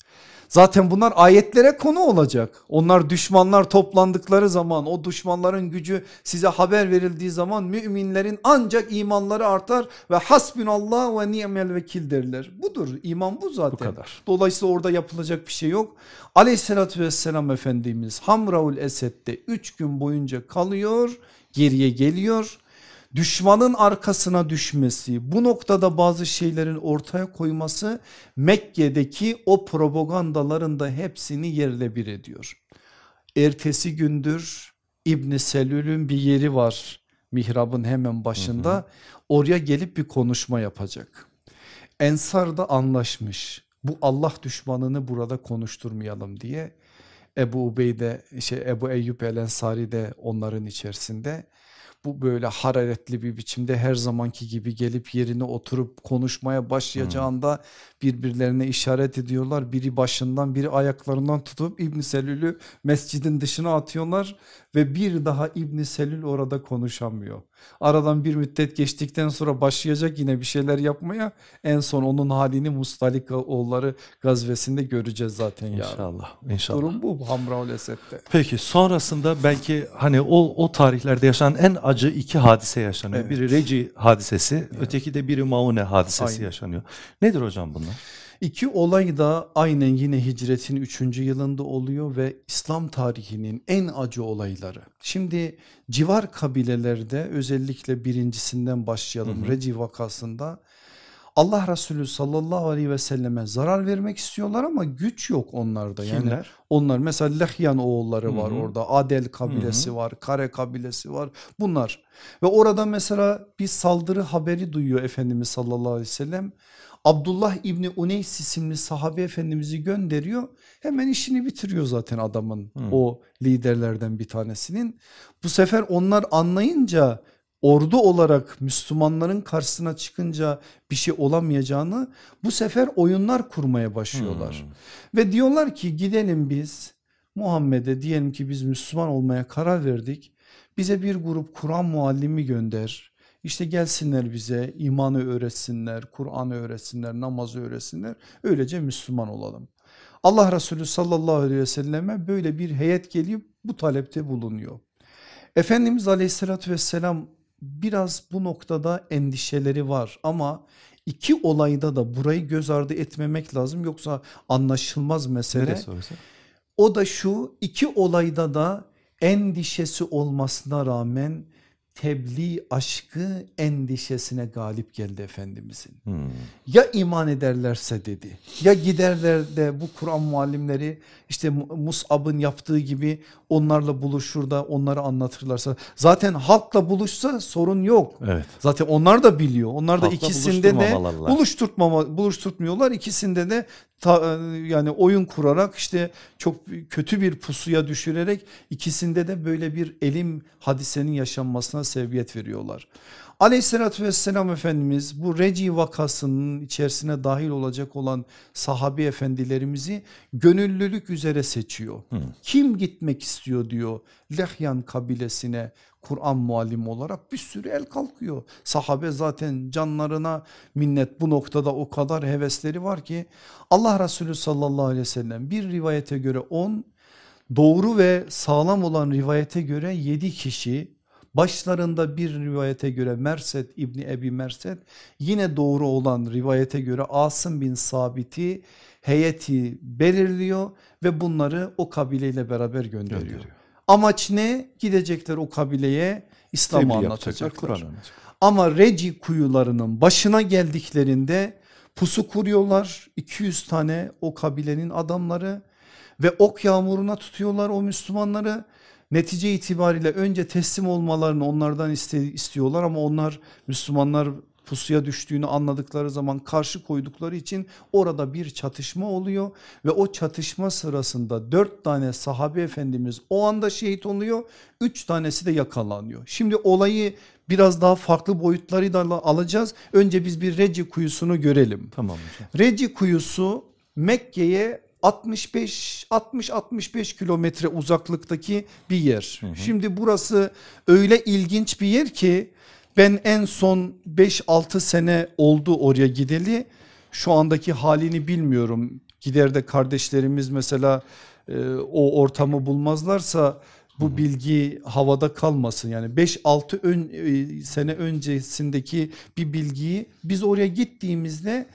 Zaten bunlar ayetlere konu olacak. Onlar düşmanlar toplandıkları zaman o düşmanların gücü size haber verildiği zaman müminlerin ancak imanları artar ve hasbunallah ve ni'mel vekil derler. Budur iman bu zaten. Bu kadar. Dolayısıyla orada yapılacak bir şey yok. Aleyhissalatü vesselam Efendimiz Hamraul Esed'de 3 gün boyunca kalıyor geriye geliyor düşmanın arkasına düşmesi bu noktada bazı şeylerin ortaya koyması Mekke'deki o propagandaların da hepsini yerle bir ediyor. Ertesi gündür İbni Selül'ün bir yeri var mihrabın hemen başında hı hı. oraya gelip bir konuşma yapacak. Ensar da anlaşmış bu Allah düşmanını burada konuşturmayalım diye Ebu Ubeyde şey Ebu Eyyub el Ensari de onların içerisinde bu böyle hararetli bir biçimde her zamanki gibi gelip yerine oturup konuşmaya başlayacağında birbirlerine işaret ediyorlar. Biri başından biri ayaklarından tutup İbn Selül'ü mescidin dışına atıyorlar ve bir daha İbn Selül orada konuşamıyor. Aradan bir müddet geçtikten sonra başlayacak yine bir şeyler yapmaya en son onun halini Mustalika oğulları gazvesinde göreceğiz zaten ya. İnşallah. inşallah. Durum bu Hamraul Esed'de. Peki sonrasında belki hani o, o tarihlerde yaşanan en acı iki hadise yaşanıyor. Evet. Biri Reci hadisesi evet. öteki de biri Maune hadisesi Aynen. yaşanıyor. Nedir hocam bunlar? İki olay da aynen yine hicretin 3. yılında oluyor ve İslam tarihinin en acı olayları. Şimdi civar kabilelerde özellikle birincisinden başlayalım hı hı. Reci vakasında Allah Resulü sallallahu aleyhi ve selleme zarar vermek istiyorlar ama güç yok onlarda. Yani Kimler? Onlar mesela Lehyan oğulları var Hı -hı. orada Adel kabilesi Hı -hı. var Kare kabilesi var bunlar. Ve orada mesela bir saldırı haberi duyuyor Efendimiz sallallahu aleyhi ve sellem. Abdullah İbni Uneys isimli sahabe efendimizi gönderiyor. Hemen işini bitiriyor zaten adamın hmm. o liderlerden bir tanesinin. Bu sefer onlar anlayınca ordu olarak Müslümanların karşısına çıkınca bir şey olamayacağını bu sefer oyunlar kurmaya başlıyorlar. Hmm. Ve diyorlar ki gidelim biz Muhammed'e diyelim ki biz Müslüman olmaya karar verdik. Bize bir grup Kur'an muallimi gönder. İşte gelsinler bize imanı öğretsinler, Kur'an'ı öğretsinler, namazı öğretsinler. Öylece Müslüman olalım. Allah Resulü sallallahu aleyhi ve selleme böyle bir heyet gelip bu talepte bulunuyor. Efendimiz aleyhissalatü vesselam biraz bu noktada endişeleri var ama iki olayda da burayı göz ardı etmemek lazım yoksa anlaşılmaz mesele. O da şu iki olayda da endişesi olmasına rağmen tebliğ aşkı endişesine galip geldi Efendimizin. Hmm. Ya iman ederlerse dedi ya giderler de bu Kur'an muallimleri işte Mus'ab'ın yaptığı gibi onlarla buluşur da onları anlatırlarsa zaten halkla buluşsa sorun yok. Evet. Zaten onlar da biliyor onlar da halkla ikisinde de buluşturtmama, buluşturtmuyorlar ikisinde de ta, yani oyun kurarak işte çok kötü bir pusuya düşürerek ikisinde de böyle bir elim hadisenin yaşanmasına sebebiyet veriyorlar. Aleyhissalatü vesselam Efendimiz bu Reci vakasının içerisine dahil olacak olan sahabi efendilerimizi gönüllülük üzere seçiyor. Hı. Kim gitmek istiyor diyor Lehyan kabilesine Kur'an muallim olarak bir sürü el kalkıyor. Sahabe zaten canlarına minnet bu noktada o kadar hevesleri var ki Allah Resulü sallallahu aleyhi ve sellem bir rivayete göre 10 doğru ve sağlam olan rivayete göre 7 kişi Başlarında bir rivayete göre Merset İbni Ebi Merset yine doğru olan rivayete göre Asım bin Sabit'i heyeti belirliyor ve bunları o kabileyle beraber gönderiyor. gönderiyor. Amaç ne? Gidecekler o kabileye İslam'ı anlatacaklar. Ama Reci kuyularının başına geldiklerinde pusu kuruyorlar 200 tane o kabilenin adamları ve ok yağmuruna tutuyorlar o Müslümanları. Netice itibariyle önce teslim olmalarını onlardan istiyorlar ama onlar Müslümanlar pusuya düştüğünü anladıkları zaman karşı koydukları için orada bir çatışma oluyor ve o çatışma sırasında dört tane sahabe efendimiz o anda şehit oluyor üç tanesi de yakalanıyor. Şimdi olayı biraz daha farklı boyutlarıyla alacağız önce biz bir Reci kuyusunu görelim. Tamam hocam. Reci kuyusu Mekke'ye 65 60 65 kilometre uzaklıktaki bir yer. Hı hı. Şimdi burası öyle ilginç bir yer ki ben en son 5-6 sene oldu oraya gideli. Şu andaki halini bilmiyorum. Gider de kardeşlerimiz mesela e, o ortamı bulmazlarsa bu bilgi havada kalmasın. Yani 5-6 ön, e, sene öncesindeki bir bilgiyi biz oraya gittiğimizde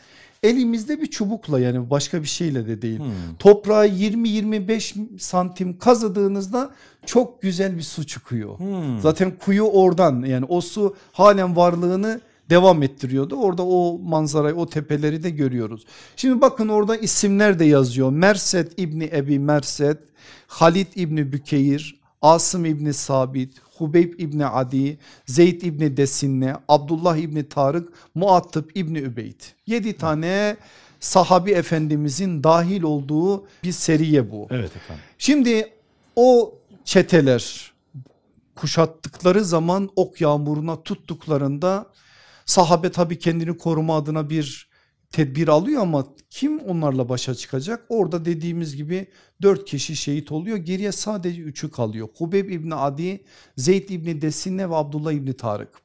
elimizde bir çubukla yani başka bir şeyle de değil. Hmm. Toprağı 20-25 santim kazıdığınızda çok güzel bir su çıkıyor. Hmm. Zaten kuyu oradan yani o su halen varlığını devam ettiriyordu. Orada o manzarayı o tepeleri de görüyoruz. Şimdi bakın orada isimler de yazıyor. Merset İbni Ebi Merset, Halid İbni Bükeyr, Asım İbni Sabit, Hubeyb İbni Adi, Zeyd İbni Desinne, Abdullah İbni Tarık, Muattıp İbni Übeyd. Yedi tane sahabi efendimizin dahil olduğu bir seriye bu. Evet efendim. Şimdi o çeteler kuşattıkları zaman ok yağmuruna tuttuklarında sahabe tabi kendini koruma adına bir tedbir alıyor ama kim onlarla başa çıkacak? Orada dediğimiz gibi dört kişi şehit oluyor geriye sadece üçü kalıyor. Hubeb İbni Adi, Zeyd İbni Desine ve Abdullah İbni Tarık.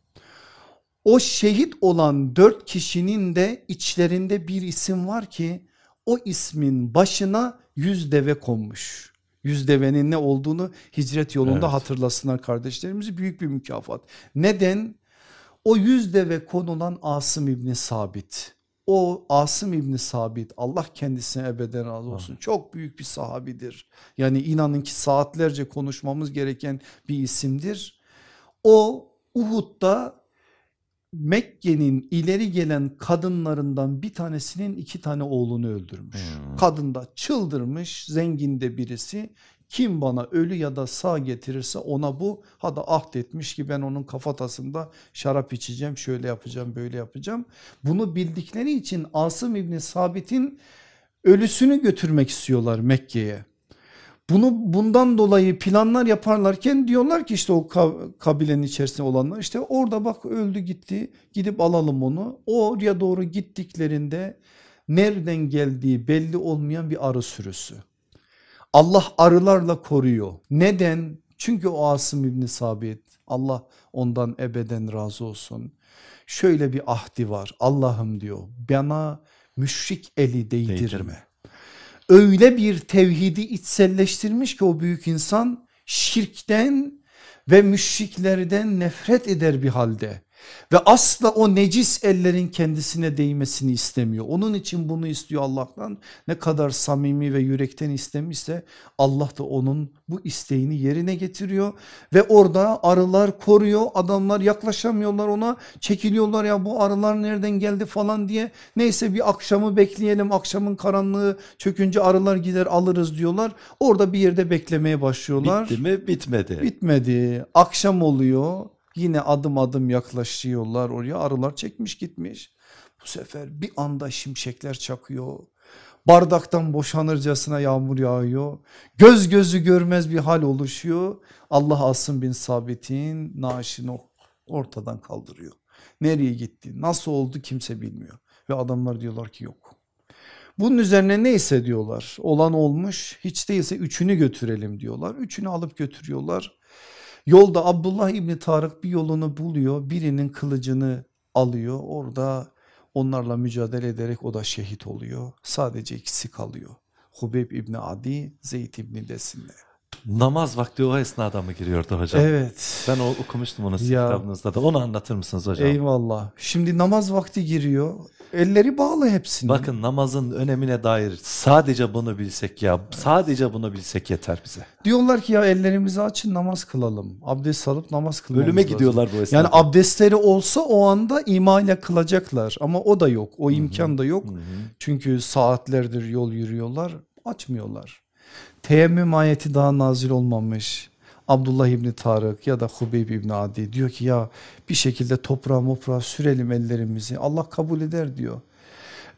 O şehit olan dört kişinin de içlerinde bir isim var ki o ismin başına yüz deve konmuş. Yüz devenin ne olduğunu hicret yolunda evet. hatırlasınlar kardeşlerimizi büyük bir mükafat. Neden? O yüz deve konulan Asım İbni Sabit o Asım İbni Sabit Allah kendisine ebeden razı olsun. Çok büyük bir sahabidir. Yani inanın ki saatlerce konuşmamız gereken bir isimdir. O Uhud'da Mekke'nin ileri gelen kadınlarından bir tanesinin iki tane oğlunu öldürmüş. Hmm. Kadın da çıldırmış zengin de birisi kim bana ölü ya da sağ getirirse ona bu hada ahd etmiş ki ben onun kafatasında şarap içeceğim şöyle yapacağım böyle yapacağım. Bunu bildikleri için Asım İbni Sabit'in ölüsünü götürmek istiyorlar Mekke'ye. Bunu bundan dolayı planlar yaparlarken diyorlar ki işte o kabilenin içerisinde olanlar işte orada bak öldü gitti gidip alalım onu. Oraya doğru gittiklerinde nereden geldiği belli olmayan bir arı sürüsü. Allah arılarla koruyor. Neden? Çünkü o Asım İbni Sabit Allah ondan ebeden razı olsun. Şöyle bir ahdi var Allah'ım diyor bana müşrik eli değdirme. değdirme. Öyle bir tevhidi içselleştirmiş ki o büyük insan şirkten ve müşriklerden nefret eder bir halde ve asla o necis ellerin kendisine değmesini istemiyor. Onun için bunu istiyor Allah'tan. Ne kadar samimi ve yürekten istemişse Allah da onun bu isteğini yerine getiriyor ve orada arılar koruyor. Adamlar yaklaşamıyorlar ona çekiliyorlar ya bu arılar nereden geldi falan diye. Neyse bir akşamı bekleyelim akşamın karanlığı çökünce arılar gider alırız diyorlar. Orada bir yerde beklemeye başlıyorlar. Bitti mi? Bitmedi. Bitmedi. Akşam oluyor Yine adım adım yaklaşıyorlar oraya arılar çekmiş gitmiş. Bu sefer bir anda şimşekler çakıyor. Bardaktan boşanırcasına yağmur yağıyor. Göz gözü görmez bir hal oluşuyor. Allah Asım bin Sabit'in naaşını ortadan kaldırıyor. Nereye gitti nasıl oldu kimse bilmiyor. Ve adamlar diyorlar ki yok. Bunun üzerine neyse diyorlar olan olmuş hiç değilse üçünü götürelim diyorlar. Üçünü alıp götürüyorlar. Yolda Abdullah İbni Tarık bir yolunu buluyor birinin kılıcını alıyor orada onlarla mücadele ederek o da şehit oluyor. Sadece ikisi kalıyor. Hubeyb İbni Adi, Zeyd İbni Desine. Namaz vakti o esnada mı giriyordu hocam? Evet. Ben o, okumuştum onu Ya. kitabınızda da. Onu anlatır mısınız hocam? Eyvallah. Şimdi namaz vakti giriyor. Elleri bağlı hepsinin. Bakın namazın önemine dair sadece bunu bilsek ya sadece bunu bilsek yeter bize. Diyorlar ki ya ellerimizi açın namaz kılalım. Abdest alıp namaz kılmamız Ölüme gidiyorlar bu esnada. Yani abdestleri olsa o anda ima ile kılacaklar ama o da yok. O imkan da yok. Hı hı. Çünkü saatlerdir yol yürüyorlar açmıyorlar. Teyemmüm ayeti daha nazil olmamış. Abdullah İbni Tarık ya da Hubeyb İbni Adi diyor ki ya bir şekilde toprağa moprağa sürelim ellerimizi Allah kabul eder diyor.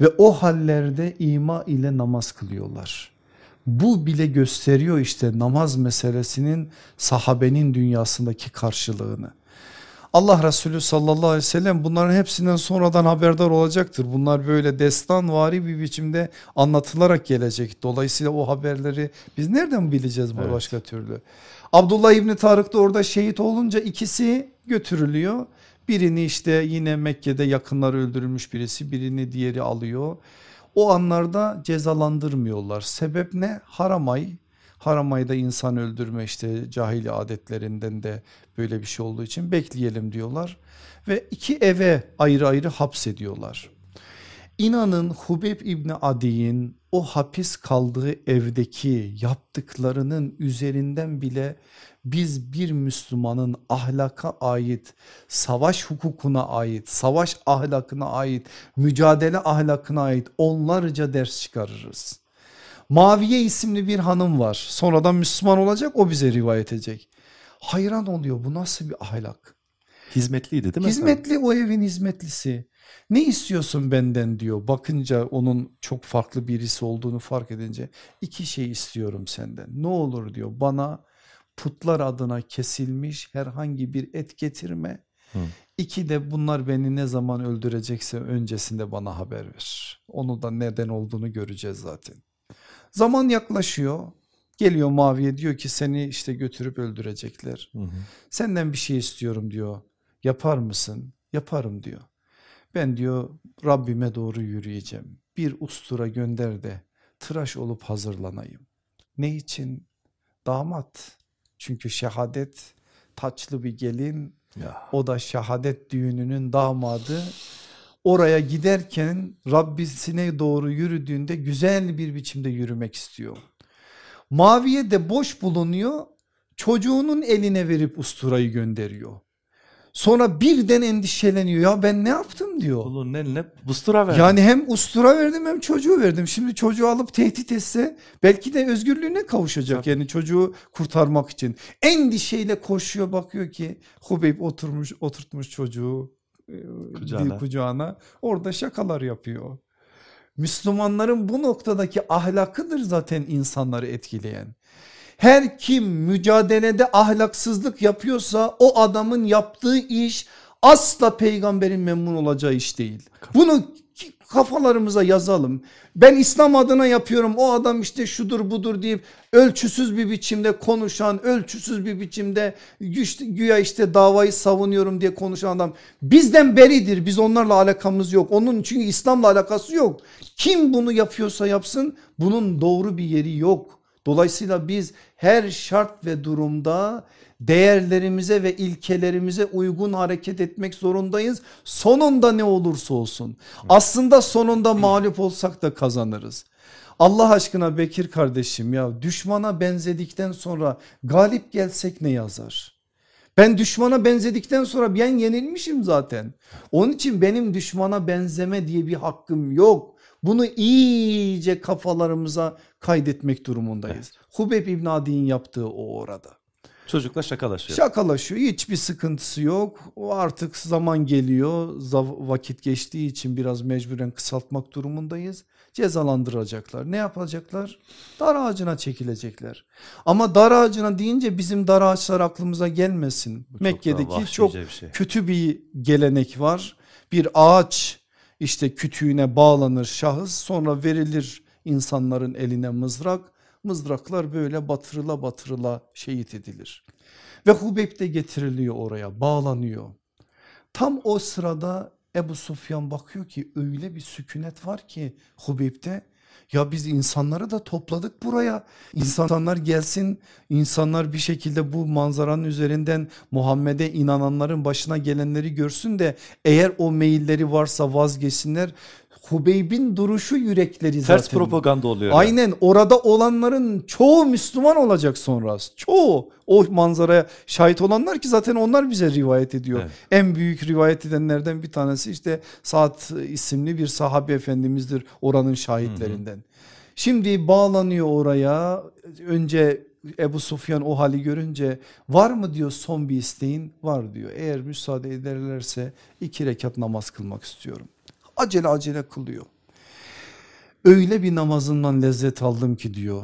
Ve o hallerde ima ile namaz kılıyorlar. Bu bile gösteriyor işte namaz meselesinin sahabenin dünyasındaki karşılığını. Allah Resulü sallallahu aleyhi ve sellem bunların hepsinden sonradan haberdar olacaktır. Bunlar böyle destanvari bir biçimde anlatılarak gelecek. Dolayısıyla o haberleri biz nereden bileceğiz bu Evet. başka türlü? Abdullah İbni Tarık da orada şehit olunca ikisi götürülüyor. Birini işte yine Mekke'de yakınlar öldürülmüş birisi birini diğeri alıyor. O anlarda cezalandırmıyorlar. Sebep ne? Haramay. Haramayda insan öldürme işte cahili adetlerinden de böyle bir şey olduğu için bekleyelim diyorlar. Ve iki eve ayrı ayrı hapsediyorlar. İnanın Hubeb İbni Adi'nin o hapis kaldığı evdeki yaptıklarının üzerinden bile biz bir Müslümanın ahlaka ait, savaş hukukuna ait, savaş ahlakına ait, mücadele ahlakına ait onlarca ders çıkarırız. Maviye isimli bir hanım var. Sonradan Müslüman olacak o bize rivayet edecek. Hayran oluyor bu nasıl bir ahlak? Hizmetliydi değil mi? Hizmetli o evin hizmetlisi. Ne istiyorsun benden diyor. Bakınca onun çok farklı birisi olduğunu fark edince iki şey istiyorum senden. Ne olur diyor bana putlar adına kesilmiş herhangi bir et getirme. Hı. İki de bunlar beni ne zaman öldürecekse öncesinde bana haber ver. Onu da neden olduğunu göreceğiz zaten. Zaman yaklaşıyor. Geliyor Maviye diyor ki seni işte götürüp öldürecekler. Hı hı. Senden bir şey istiyorum diyor. Yapar mısın? Yaparım diyor. Ben diyor Rabbime doğru yürüyeceğim. Bir ustura gönder de tıraş olup hazırlanayım. Ne için? Damat. Çünkü şehadet taçlı bir gelin Ya. o da şehadet düğününün damadı. Oraya giderken Rabbisine doğru yürüdüğünde güzel bir biçimde yürümek istiyor. Maviye de boş bulunuyor. Çocuğunun eline verip usturayı gönderiyor. Sonra birden endişeleniyor. Ya ben ne yaptım diyor. Kulun eline bustura verdi. Yani hem ustura verdim hem çocuğu verdim. Şimdi çocuğu alıp tehdit etse belki de özgürlüğüne kavuşacak. Tabii. Yani çocuğu kurtarmak için. Endişeyle koşuyor bakıyor ki Hubeyb oturmuş oturtmuş çocuğu Kucağına. kucağına. Orada şakalar yapıyor. Müslümanların bu noktadaki ahlakıdır zaten insanları etkileyen. Her kim mücadelede ahlaksızlık yapıyorsa o adamın yaptığı iş asla peygamberin memnun olacağı iş değil. Bunu kafalarımıza yazalım. Ben İslam adına yapıyorum. O adam işte şudur budur deyip ölçüsüz bir biçimde konuşan ölçüsüz bir biçimde güç- güya işte davayı savunuyorum diye konuşan adam. Bizden beridir. Biz onlarla alakamız yok. Onun çünkü İslam'la alakası yok. Kim bunu yapıyorsa yapsın bunun doğru bir yeri yok. Dolayısıyla biz her şart ve durumda değerlerimize ve ilkelerimize uygun hareket etmek zorundayız. Sonunda ne olursa olsun. Aslında sonunda mağlup olsak da kazanırız. Allah aşkına Bekir kardeşim ya düşmana benzedikten sonra galip gelsek ne yazar? Ben düşmana benzedikten sonra ben yenilmişim zaten. Onun için benim düşmana benzeme diye bir hakkım yok. Bunu iyice kafalarımıza kaydetmek durumundayız. Hubeb İbn Adi'nin yaptığı o orada. Çocukla şakalaşıyor. Şakalaşıyor hiçbir sıkıntısı yok. O artık zaman geliyor zav- vakit geçtiği için biraz mecburen kısaltmak durumundayız. Cezalandıracaklar. Ne yapacaklar? Dar ağacına çekilecekler. Ama dar ağacına deyince bizim dar ağaçlar aklımıza gelmesin. Bu çok Mekke'deki vahşice çok bir şey. kötü bir gelenek var. Bir ağaç işte kütüğüne bağlanır şahıs sonra verilir insanların eline mızrak. Mızraklar böyle batırıla batırıla şehit edilir. Ve Hubeyb de getiriliyor oraya bağlanıyor. Tam o sırada Ebu Sufyan bakıyor ki öyle bir sükunet var ki Hubeyb'de Ya biz insanları da topladık buraya. İnsanlar gelsin, insanlar bir şekilde bu manzaranın üzerinden Muhammed'e inananların başına gelenleri görsün de eğer o meyilleri varsa vazgeçsinler. Hubeyb'in duruşu yürekleri zaten. Ters propaganda oluyor. Aynen orada olanların çoğu Müslüman olacak sonra. Çoğu o manzaraya şahit olanlar ki zaten onlar bize rivayet ediyor. Evet. En büyük rivayet edenlerden bir tanesi işte Sa'd isimli bir sahabe efendimizdir oranın şahitlerinden. Şimdi bağlanıyor oraya önce Ebu Sufyan o hali görünce var mı diyor son bir isteğin var diyor. Eğer müsaade ederlerse iki rekat namaz kılmak istiyorum. Acele acele kılıyor. Öyle bir namazından lezzet aldım ki diyor.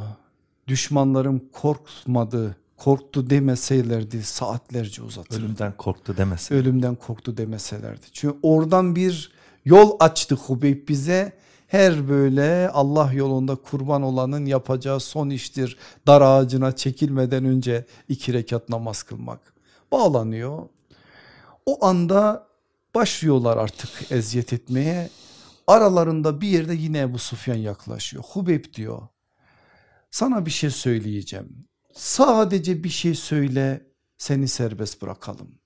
Düşmanlarım korkmadı, korktu demeseylerdi saatlerce uzatırdım. Ölümden korktu demesin. Ölümden korktu demeselerdi. Çünkü oradan bir yol açtı Hubeyb bize. Her böyle Allah yolunda kurban olanın yapacağı son iştir. Dar ağacına çekilmeden önce iki rekat namaz kılmak. Bağlanıyor. O anda başlıyorlar artık eziyet etmeye. Aralarında bir yerde yine Ebu Sufyan yaklaşıyor. Hubeyb diyor sana bir şey söyleyeceğim. Sadece bir şey söyle seni serbest bırakalım.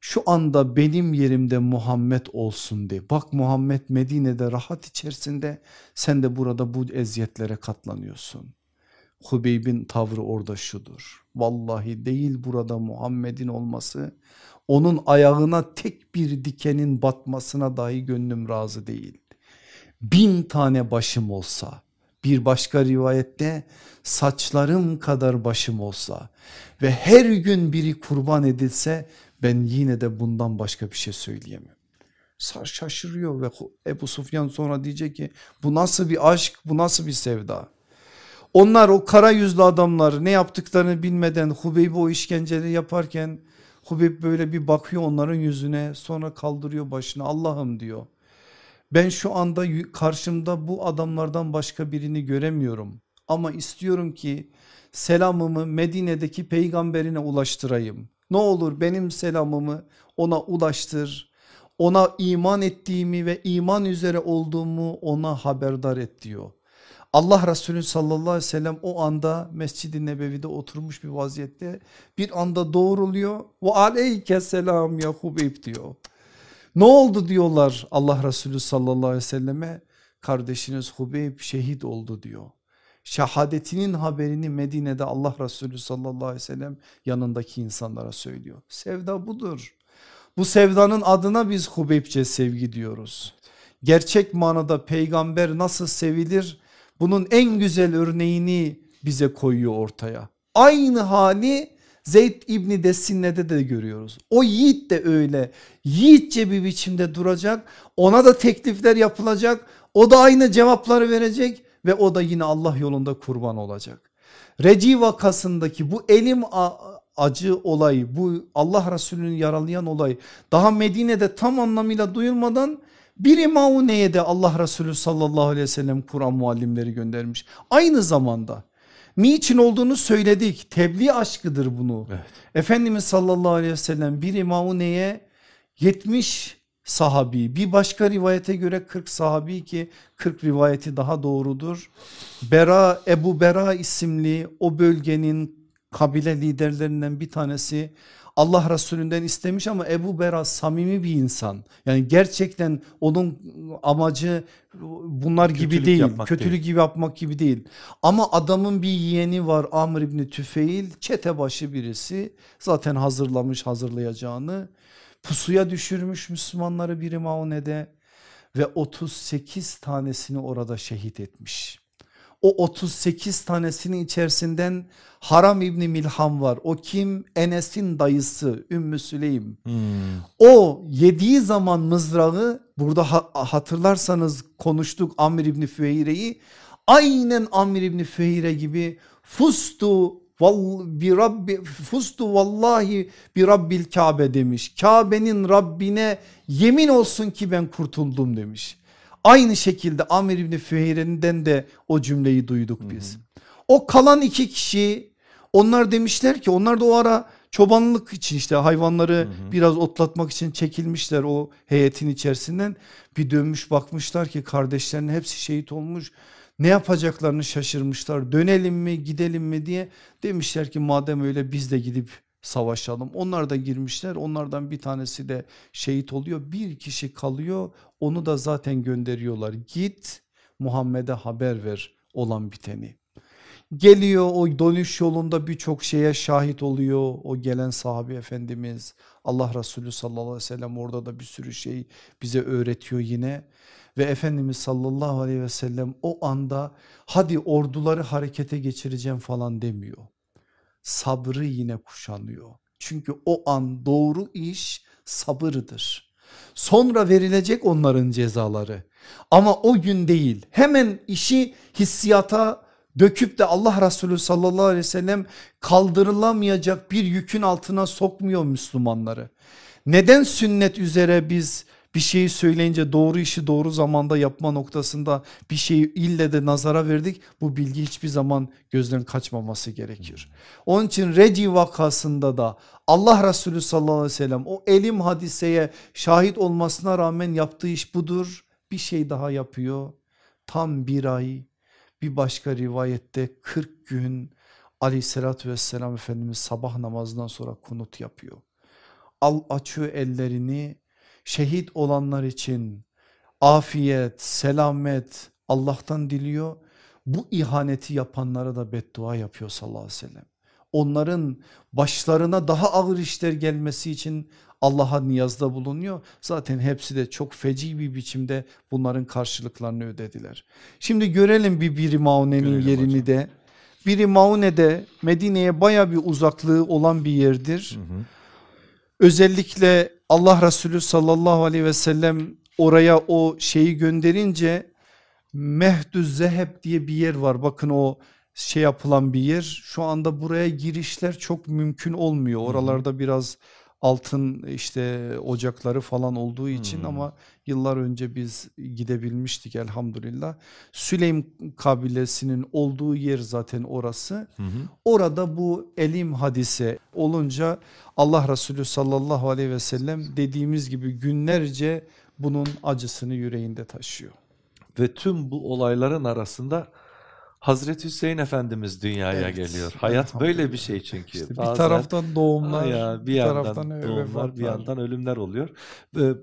Şu anda benim yerimde Muhammed olsun de. Bak Muhammed Medine'de rahat içerisinde sen de burada bu eziyetlere katlanıyorsun. Hubeyb'in tavrı orada şudur. Vallahi değil burada Muhammed'in olması onun ayağına tek bir dikenin batmasına dahi gönlüm razı değil. Bin tane başım olsa bir başka rivayette saçlarım kadar başım olsa ve her gün biri kurban edilse ben yine de bundan başka bir şey söyleyemem. Sar şaşırıyor ve Ebu Sufyan sonra diyecek ki bu nasıl bir aşk bu nasıl bir sevda. Onlar o kara yüzlü adamlar ne yaptıklarını bilmeden Hubeyb'i o işkenceleri yaparken Hubeyb böyle bir bakıyor onların yüzüne sonra kaldırıyor başını Allah'ım diyor. Ben şu anda karşımda bu adamlardan başka birini göremiyorum ama istiyorum ki selamımı Medine'deki peygamberine ulaştırayım. Ne olur benim selamımı ona ulaştır. Ona iman ettiğimi ve iman üzere olduğumu ona haberdar et diyor. Allah Resulü sallallahu aleyhi ve sellem o anda Mescid-i Nebevi'de oturmuş bir vaziyette bir anda doğruluyor. Ve aleyke ya Hubeyb diyor. Ne oldu diyorlar Allah Resulü sallallahu aleyhi ve selleme kardeşiniz Hubeyb şehit oldu diyor. Şehadetinin haberini Medine'de Allah Resulü sallallahu aleyhi ve sellem yanındaki insanlara söylüyor. Sevda budur. Bu sevdanın adına biz Hubeybce sevgi diyoruz. Gerçek manada peygamber nasıl sevilir bunun en güzel örneğini bize koyuyor ortaya. Aynı hali Zeyd İbni Desinne'de de görüyoruz. O yiğit de öyle yiğitçe bir biçimde duracak ona da teklifler yapılacak o da aynı cevapları verecek ve o da yine Allah yolunda kurban olacak. Reci vakasındaki bu elim acı olay bu Allah Resulü'nü yaralayan olay daha Medine'de tam anlamıyla duyulmadan biri Maune'ye de Allah Resulü sallallahu aleyhi ve sellem Kur'an muallimleri göndermiş. Aynı zamanda niçin olduğunu söyledik tebliğ aşkıdır bunu. Evet. Efendimiz sallallahu aleyhi ve sellem biri Maune'ye 70 sahabi bir başka rivayete göre 40 sahabi ki 40 rivayeti daha doğrudur. Bera Ebu Bera isimli o bölgenin kabile liderlerinden bir tanesi Allah Resulünden istemiş ama Ebu Bera samimi bir insan. Yani gerçekten onun amacı bunlar gibi kötülük değil. Kötülük değil. gibi yapmak gibi değil. Ama adamın bir yeğeni var Amr İbni Tüfeil çete başı birisi zaten hazırlamış hazırlayacağını pusuya düşürmüş Müslümanları biri Maune'de ve 38 tanesini orada şehit etmiş. O 38 tanesinin içerisinden Haram İbni Milham var. O kim? Enes'in dayısı Ümmü Süleym. Hmm. O yediği zaman mızrağı burada hatırlarsanız konuştuk Amir İbni Füheyre'yi. Aynen Amir İbni Füheyre gibi fustu bir Rabbi fustu vallahi bir Rabbil Kabe demiş. Kabe'nin Rabbine yemin olsun ki ben kurtuldum demiş. Aynı şekilde Amir İbni Füheyre'nden de o cümleyi duyduk biz. Hı hı. O kalan iki kişi onlar demişler ki onlar da o ara çobanlık için işte hayvanları hı hı. biraz otlatmak için çekilmişler o heyetin içerisinden. Bir dönmüş bakmışlar ki kardeşlerinin hepsi şehit olmuş. Ne yapacaklarını şaşırmışlar dönelim mi gidelim mi diye demişler ki madem öyle biz de gidip savaşalım. Onlar da girmişler onlardan bir tanesi de şehit oluyor bir kişi kalıyor onu da zaten gönderiyorlar git Muhammed'e haber ver olan biteni. Geliyor o dönüş yolunda birçok şeye şahit oluyor o gelen sahabi efendimiz Allah Resulü sallallahu aleyhi ve sellem orada da bir sürü şey bize öğretiyor yine ve Efendimiz sallallahu aleyhi ve sellem o anda hadi orduları harekete geçireceğim falan demiyor. Sabrı yine kuşanıyor. Çünkü o an doğru iş sabırdır. Sonra verilecek onların cezaları ama o gün değil hemen işi hissiyata döküp de Allah Resulü sallallahu aleyhi ve sellem kaldırılamayacak bir yükün altına sokmuyor Müslümanları. Neden sünnet üzere biz bir şeyi söyleyince doğru işi doğru zamanda yapma noktasında bir şeyi ille de nazara verdik. Bu bilgi hiçbir zaman gözden kaçmaması gerekir. Onun için Reci vakasında da Allah Resulü sallallahu aleyhi ve sellem o elim hadiseye şahit olmasına rağmen yaptığı iş budur. Bir şey daha yapıyor. Tam bir ay bir başka rivayette 40 gün aleyhissalatü vesselam Efendimiz sabah namazından sonra kunut yapıyor. Al açıyor ellerini şehit olanlar için afiyet, selamet Allah'tan diliyor. Bu ihaneti yapanlara da beddua yapıyor sallallahu aleyhi ve sellem. Onların başlarına daha ağır işler gelmesi için Allah'a niyazda bulunuyor. Zaten hepsi de çok feci bir biçimde bunların karşılıklarını ödediler. Şimdi görelim bir Biri Maune'nin yerini hocam. de. Biri Maune'de Medine'ye baya bir uzaklığı olan bir yerdir. Hı hı. Özellikle Allah Resulü sallallahu aleyhi ve sellem oraya o şeyi gönderince Mehdüz Zeheb diye bir yer var. Bakın o şey yapılan bir yer. Şu anda buraya girişler çok mümkün olmuyor. Oralarda biraz altın işte ocakları falan olduğu için hmm. ama yıllar önce biz gidebilmiştik elhamdülillah. Süleym kabilesinin olduğu yer zaten orası. Hmm. Orada bu elim hadise olunca Allah Resulü sallallahu aleyhi ve sellem dediğimiz gibi günlerce bunun acısını yüreğinde taşıyor. Ve tüm bu olayların arasında Hazreti Hüseyin Efendimiz dünyaya evet. geliyor. Hayat böyle bir şey çünkü. İşte Bazen, bir taraftan doğumlar, ya, bir, yandan taraftan doğumlar, bir yandan ölümler oluyor.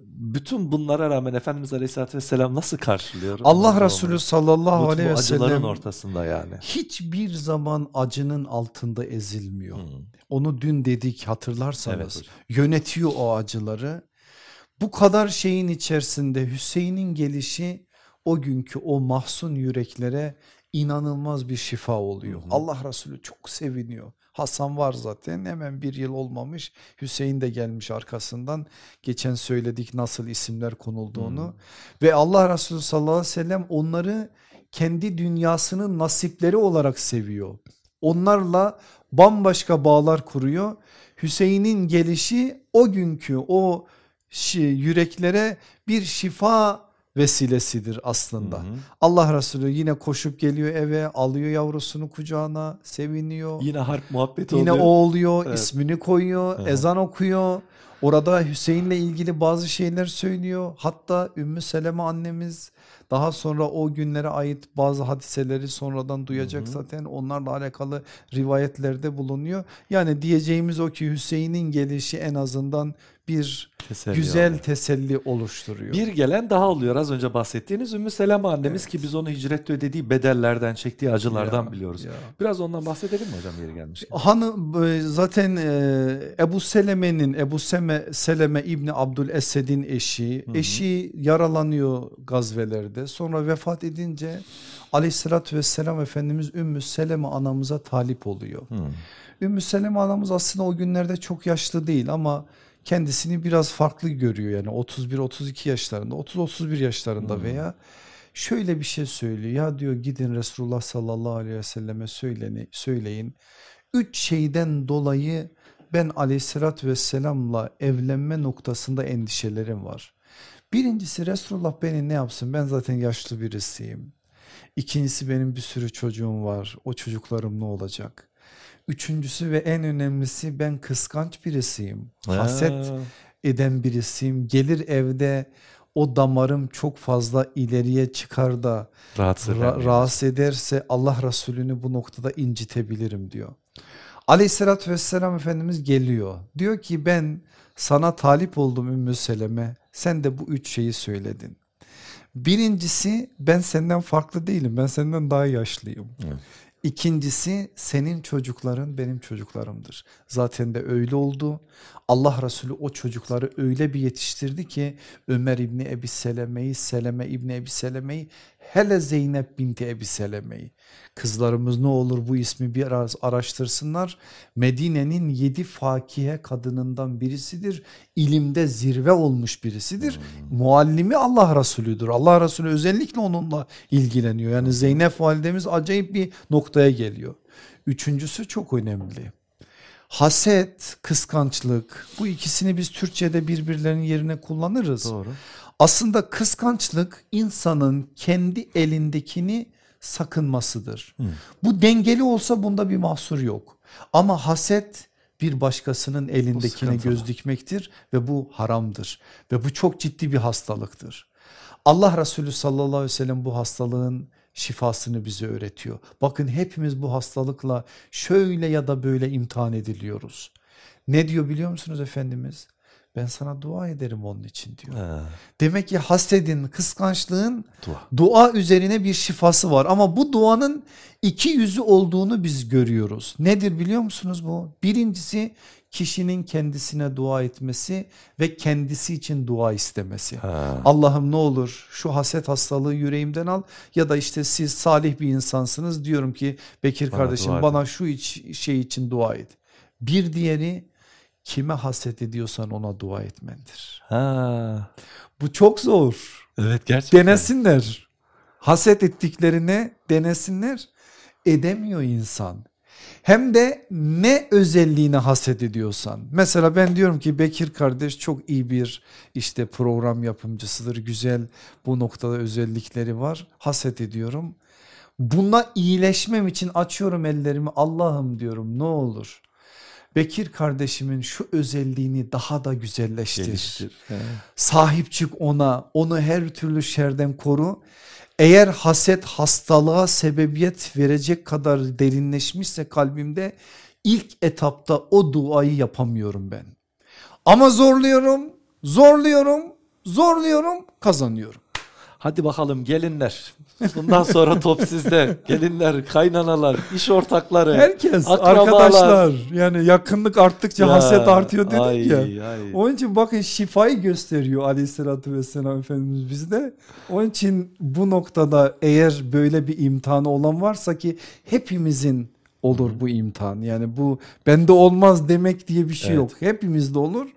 Bütün bunlara rağmen Efendimiz Aleyhisselatü Vesselam nasıl karşılıyor? Allah Resulü sallallahu bu, aleyhi ve sellem acıların ortasında yani. Hiçbir zaman acının altında ezilmiyor. Hmm. Onu dün dedik hatırlarsanız. Evet, yönetiyor o acıları. Bu kadar şeyin içerisinde Hüseyin'in gelişi o günkü o mahzun yüreklere inanılmaz bir şifa oluyor. Hı hı. Allah Resulü çok seviniyor. Hasan var zaten hemen bir yıl olmamış Hüseyin de gelmiş arkasından geçen söyledik nasıl isimler konulduğunu hmm. ve Allah Resulü sallallahu aleyhi ve sellem onları kendi dünyasının nasipleri olarak seviyor. Onlarla bambaşka bağlar kuruyor. Hüseyin'in gelişi o günkü o yüreklere bir şifa vesilesidir aslında. Hı hı. Allah Resulü yine koşup geliyor eve alıyor yavrusunu kucağına seviniyor. Yine harp muhabbeti yine oluyor. Yine o oluyor evet. ismini koyuyor hı hı. ezan okuyor. Orada Hüseyin'le ilgili bazı şeyler söylüyor. Hatta Ümmü Seleme annemiz daha sonra o günlere ait bazı hadiseleri sonradan duyacak hı hı. zaten onlarla alakalı rivayetlerde bulunuyor. Yani diyeceğimiz o ki Hüseyin'in gelişi en azından bir teselli güzel oluyor. teselli oluşturuyor. Bir gelen daha oluyor az önce bahsettiğiniz Ümmü Seleme annemiz evet. ki biz onu hicrette ödediği bedellerden çektiği acılardan ya, biliyoruz. Ya. Biraz ondan bahsedelim mi hocam yeri gelmiş? Hanım e, zaten e, Ebu Seleme'nin Ebu Seme, Seleme İbni Abdül Esed'in eşi Hı -hı. eşi yaralanıyor gazvelerde sonra vefat edince aleyhissalatü vesselam Efendimiz Ümmü Seleme anamıza talip oluyor. Hı. Ümmü Seleme anamız aslında o günlerde çok yaşlı değil ama kendisini biraz farklı görüyor yani 31-32 yaşlarında 30-31 yaşlarında hmm. veya şöyle bir şey söylüyor ya diyor gidin Resulullah sallallahu aleyhi ve selleme söyleni, söyleyin üç şeyden dolayı ben aleyhissalatü vesselamla evlenme noktasında endişelerim var. Birincisi Resulullah beni ne yapsın ben zaten yaşlı birisiyim. İkincisi benim bir sürü çocuğum var o çocuklarım ne olacak? Üçüncüsü ve en önemlisi ben kıskanç birisiyim. Haset eden birisiyim. Gelir evde o damarım çok fazla ileriye çıkar da rahatsız, ra rahatsız ederse Allah Resulü'nü bu noktada incitebilirim diyor. Aleyhissalatü vesselam Efendimiz geliyor diyor ki ben sana talip oldum Ümmü Seleme sen de bu üç şeyi söyledin. Birincisi ben senden farklı değilim ben senden daha yaşlıyım. Evet. İkincisi senin çocukların benim çocuklarımdır. Zaten de öyle oldu. Allah Resulü o çocukları öyle bir yetiştirdi ki Ömer İbni Ebi Seleme'yi, Seleme İbni Ebi Seleme'yi hele Zeynep binti Ebi Seleme'yi. Kızlarımız ne olur bu ismi biraz araştırsınlar. Medine'nin yedi fakihe kadınından birisidir. İlimde zirve olmuş birisidir. Hmm. Muallimi Allah Resulüdür. Allah Resulü özellikle onunla ilgileniyor. Yani Zeynep validemiz acayip bir noktaya geliyor. Üçüncüsü çok önemli. Haset, kıskançlık bu ikisini biz Türkçe'de birbirlerinin yerine kullanırız. Doğru. Aslında kıskançlık insanın kendi elindekini sakınmasıdır. Hı. Bu dengeli olsa bunda bir mahsur yok. Ama haset bir başkasının elindekine göz dikmektir ve bu haramdır. Ve bu çok ciddi bir hastalıktır. Allah Resulü sallallahu aleyhi ve sellem bu hastalığın şifasını bize öğretiyor. Bakın hepimiz bu hastalıkla şöyle ya da böyle imtihan ediliyoruz. Ne diyor biliyor musunuz Efendimiz? Ben sana dua ederim onun için diyor. He. Demek ki hasedin, kıskançlığın dua. dua üzerine bir şifası var. Ama bu duanın iki yüzü olduğunu biz görüyoruz. Nedir biliyor musunuz bu? Birincisi kişinin kendisine dua etmesi ve kendisi için dua istemesi. Allah'ım ne olur şu haset hastalığı yüreğimden al ya da işte siz salih bir insansınız diyorum ki Bekir bana kardeşim bana şu iç, şey için dua et. Bir diğeri kime haset ediyorsan ona dua etmendir. Ha. Bu çok zor. Evet gerçekten. Denesinler. Haset ettiklerine denesinler. Edemiyor insan. Hem de ne özelliğine haset ediyorsan. Mesela ben diyorum ki Bekir kardeş çok iyi bir işte program yapımcısıdır. Güzel bu noktada özellikleri var. Haset ediyorum. Buna iyileşmem için açıyorum ellerimi Allah'ım diyorum ne olur Bekir kardeşimin şu özelliğini daha da güzelleştir. Geliştir. Sahip çık ona, onu her türlü şerden koru. Eğer haset hastalığa sebebiyet verecek kadar derinleşmişse kalbimde ilk etapta o duayı yapamıyorum ben. Ama zorluyorum, zorluyorum, zorluyorum, kazanıyorum. Hadi bakalım gelinler. Bundan sonra top sizde. Gelinler, kaynanalar, iş ortakları, herkes, akrabalar. arkadaşlar. Yani yakınlık arttıkça ya, haset artıyor dedik ay, ya. Ay. Onun için bakın şifayı gösteriyor aleyhissalatü vesselam Efendimiz bizde. Onun için bu noktada eğer böyle bir imtihanı olan varsa ki hepimizin olur bu imtihan. Yani bu bende olmaz demek diye bir şey evet. yok. Hepimizde olur.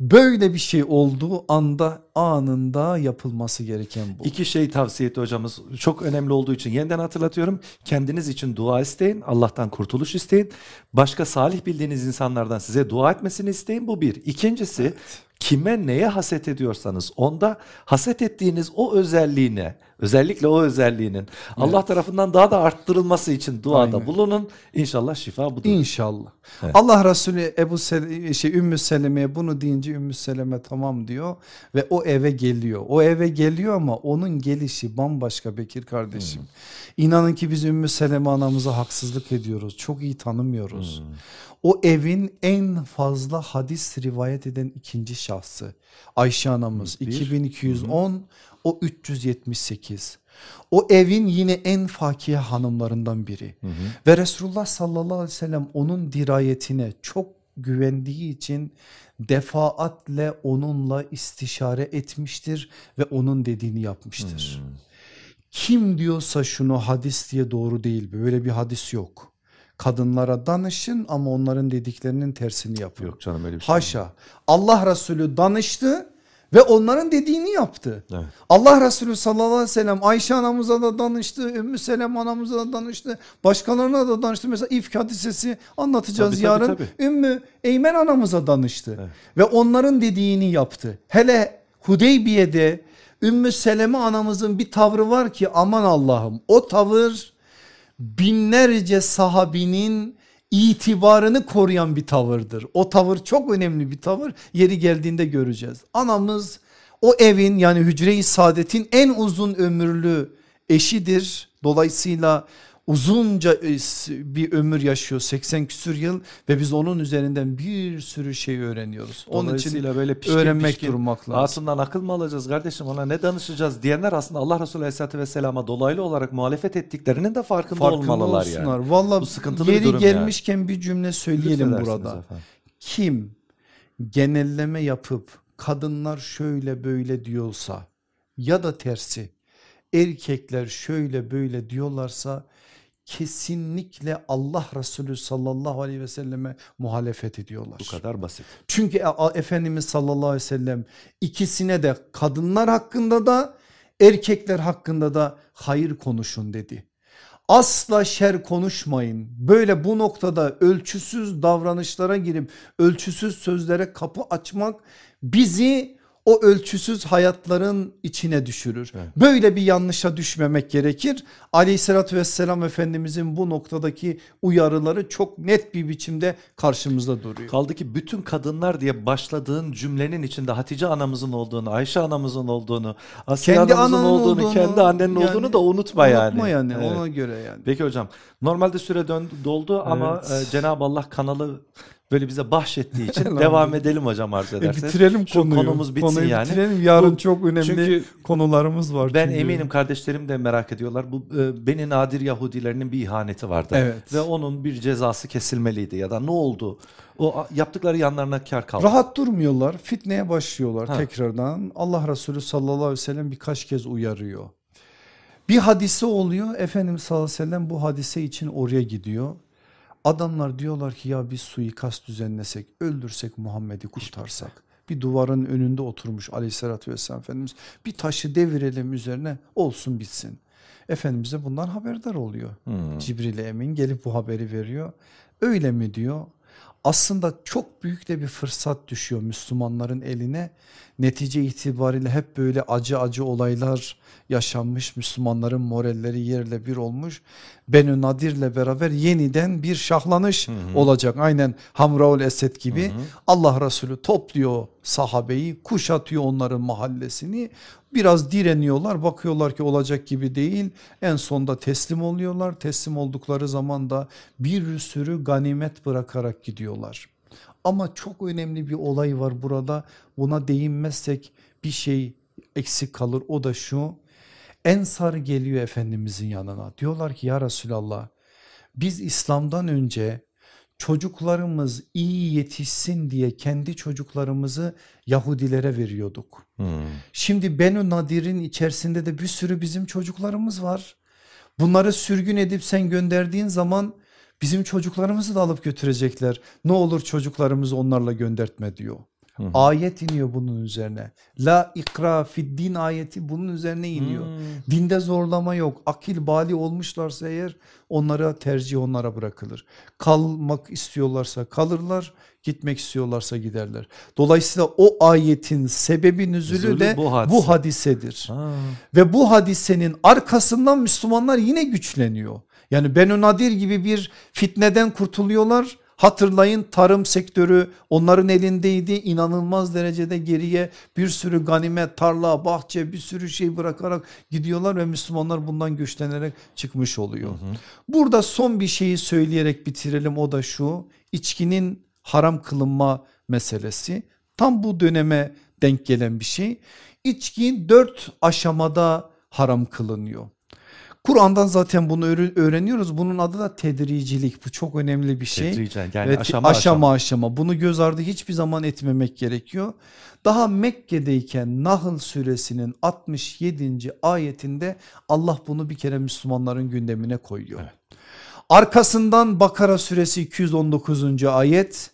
Böyle bir şey olduğu anda anında yapılması gereken bu. İki şey tavsiye etti hocamız. Çok önemli olduğu için yeniden hatırlatıyorum. Kendiniz için dua isteyin. Allah'tan kurtuluş isteyin. Başka salih bildiğiniz insanlardan size dua etmesini isteyin. Bu bir. İkincisi evet kime neye haset ediyorsanız onda haset ettiğiniz o özelliğine özellikle o özelliğinin evet. Allah tarafından daha da arttırılması için duada Aynen. bulunun. İnşallah şifa budur. İnşallah. Evet. Allah Resulü Ebu Sel şey Ümmü Seleme'ye bunu deyince Ümmü Seleme tamam diyor ve o eve geliyor. O eve geliyor ama onun gelişi bambaşka Bekir kardeşim. Hmm. İnanın ki biz Ümmü Seleme anamıza haksızlık ediyoruz. Çok iyi tanımıyoruz. Hmm. O evin en fazla hadis rivayet eden ikinci şahsı Ayşe anamız Bir. 2210 Hı. o 378. O evin yine en fakir hanımlarından biri hı hı. ve Resulullah sallallahu aleyhi ve sellem onun dirayetine çok güvendiği için defaatle onunla istişare etmiştir ve onun dediğini yapmıştır. Hmm. Kim diyorsa şunu hadis diye doğru değil böyle bir hadis yok kadınlara danışın ama onların dediklerinin tersini yapın. Yok canım öyle bir şey. Haşa. Allah Resulü danıştı ve onların dediğini yaptı. Evet. Allah Resulü sallallahu aleyhi ve sellem Ayşe anamıza da danıştı, Ümmü Selem anamıza da danıştı, başkalarına da danıştı. Mesela ifk hadisesi anlatacağız tabii, yarın. Tabii, tabii. Ümmü Eymen anamıza danıştı evet. ve onların dediğini yaptı. Hele Hudeybiye'de Ümmü Seleme anamızın bir tavrı var ki aman Allah'ım o tavır binlerce sahabinin itibarını koruyan bir tavırdır. O tavır çok önemli bir tavır yeri geldiğinde göreceğiz. Anamız O evin yani hücre-i saadetin en uzun ömürlü eşidir. Dolayısıyla uzunca e, bir ömür yaşıyor 80 küsür yıl ve biz onun üzerinden bir sürü şey öğreniyoruz. Onun için böyle pişkin, öğrenmek pişkin, durmak lazım. Altından akıl mı alacağız kardeşim ona ne danışacağız diyenler aslında Allah Resulü Aleyhisselatü Vesselam'a dolaylı olarak muhalefet ettiklerinin de farkında, farkında olmalılar olsunlar. yani. Valla yeri bir gelmişken yani. bir cümle söyleyelim burada. Efendim. Kim genelleme yapıp kadınlar şöyle böyle diyorsa ya da tersi erkekler şöyle böyle diyorlarsa kesinlikle Allah Resulü sallallahu aleyhi ve selleme muhalefet ediyorlar. Bu kadar basit. Çünkü e, Efendimiz sallallahu aleyhi ve sellem ikisine de kadınlar hakkında da erkekler hakkında da hayır konuşun dedi. Asla şer konuşmayın. Böyle bu noktada ölçüsüz davranışlara girip ölçüsüz sözlere kapı açmak bizi o ölçüsüz hayatların içine düşürür. Evet. Böyle bir yanlışa düşmemek gerekir. Aleyhissalatü vesselam Efendimizin bu noktadaki uyarıları çok net bir biçimde karşımızda duruyor. Kaldı ki bütün kadınlar diye başladığın cümlenin içinde Hatice anamızın olduğunu, Ayşe anamızın olduğunu, Asiye kendi anamızın olduğunu, olduğunu, kendi annenin yani, olduğunu da unutma, yani. Unutma yani evet. ona göre yani. Peki hocam normalde süre döndü, doldu ama evet. e, Cenab-ı Allah kanalı böyle bize bahşettiği için devam edelim hocam arzu ederseniz. E bitirelim konuyu. Şu konumuz bitsin konuyu yani. Bitirelim. Yarın Bu, çok önemli çünkü konularımız var. Ben çünkü. eminim kardeşlerim de merak ediyorlar. Bu e, Beni Nadir Yahudilerinin bir ihaneti vardı. Evet. Ve onun bir cezası kesilmeliydi ya da ne oldu? O yaptıkları yanlarına kar kaldı. Rahat durmuyorlar. Fitneye başlıyorlar ha. tekrardan. Allah Resulü sallallahu aleyhi ve sellem birkaç kez uyarıyor. Bir hadise oluyor. Efendimiz sallallahu aleyhi ve sellem bu hadise için oraya gidiyor. Adamlar diyorlar ki ya biz suikast düzenlesek öldürsek Muhammed'i kurtarsak. Bir duvarın önünde oturmuş aleyhissalatü vesselam Efendimiz bir taşı devirelim üzerine olsun bitsin. Efendimiz de bundan haberdar oluyor. Hmm. Cibril Emin gelip bu haberi veriyor. Öyle mi diyor? Aslında çok büyük de bir fırsat düşüyor Müslümanların eline. Netice itibariyle hep böyle acı acı olaylar yaşanmış Müslümanların moralleri yerle bir olmuş. Benü Nadir'le beraber yeniden bir şahlanış hı hı. olacak. Aynen Hamraul Esed gibi hı hı. Allah Resulü topluyor sahabeyi kuşatıyor onların mahallesini. Biraz direniyorlar bakıyorlar ki olacak gibi değil. En sonda teslim oluyorlar. Teslim oldukları zaman da bir sürü ganimet bırakarak gidiyorlar. Ama çok önemli bir olay var burada. Buna değinmezsek bir şey eksik kalır. O da şu Ensar geliyor Efendimizin yanına diyorlar ki ya Resulallah biz İslam'dan önce çocuklarımız iyi yetişsin diye kendi çocuklarımızı Yahudilere veriyorduk. Hmm. Şimdi Benu Nadir'in içerisinde de bir sürü bizim çocuklarımız var. Bunları sürgün edip sen gönderdiğin zaman bizim çocuklarımızı da alıp götürecekler. Ne olur çocuklarımızı onlarla göndertme diyor. Hı hı. Ayet iniyor bunun üzerine. La ikra fid din ayeti bunun üzerine iniyor. Hmm. Dinde zorlama yok. Akil bali olmuşlarsa eğer onlara tercih onlara bırakılır. Kalmak istiyorlarsa kalırlar, gitmek istiyorlarsa giderler. Dolayısıyla o ayetin sebebi nüzülü de bu, hadise. bu hadisedir. Ha. Ve bu hadisenin arkasından Müslümanlar yine güçleniyor. Yani Benu Nadir gibi bir fitneden kurtuluyorlar Hatırlayın tarım sektörü onların elindeydi inanılmaz derecede geriye bir sürü ganimet tarla bahçe bir sürü şey bırakarak gidiyorlar ve Müslümanlar bundan güçlenerek çıkmış oluyor. Hı hı. Burada son bir şeyi söyleyerek bitirelim o da şu içkinin haram kılınma meselesi tam bu döneme denk gelen bir şey. İçki dört aşamada haram kılınıyor. Kur'an'dan zaten bunu öğreniyoruz. Bunun adı da tedricilik. Bu çok önemli bir şey. Tedricen yani evet, aşama, aşama aşama Bunu göz ardı hiçbir zaman etmemek gerekiyor. Daha Mekke'deyken Nahl suresinin 67. ayetinde Allah bunu bir kere Müslümanların gündemine koyuyor. Evet. Arkasından Bakara suresi 219. ayet.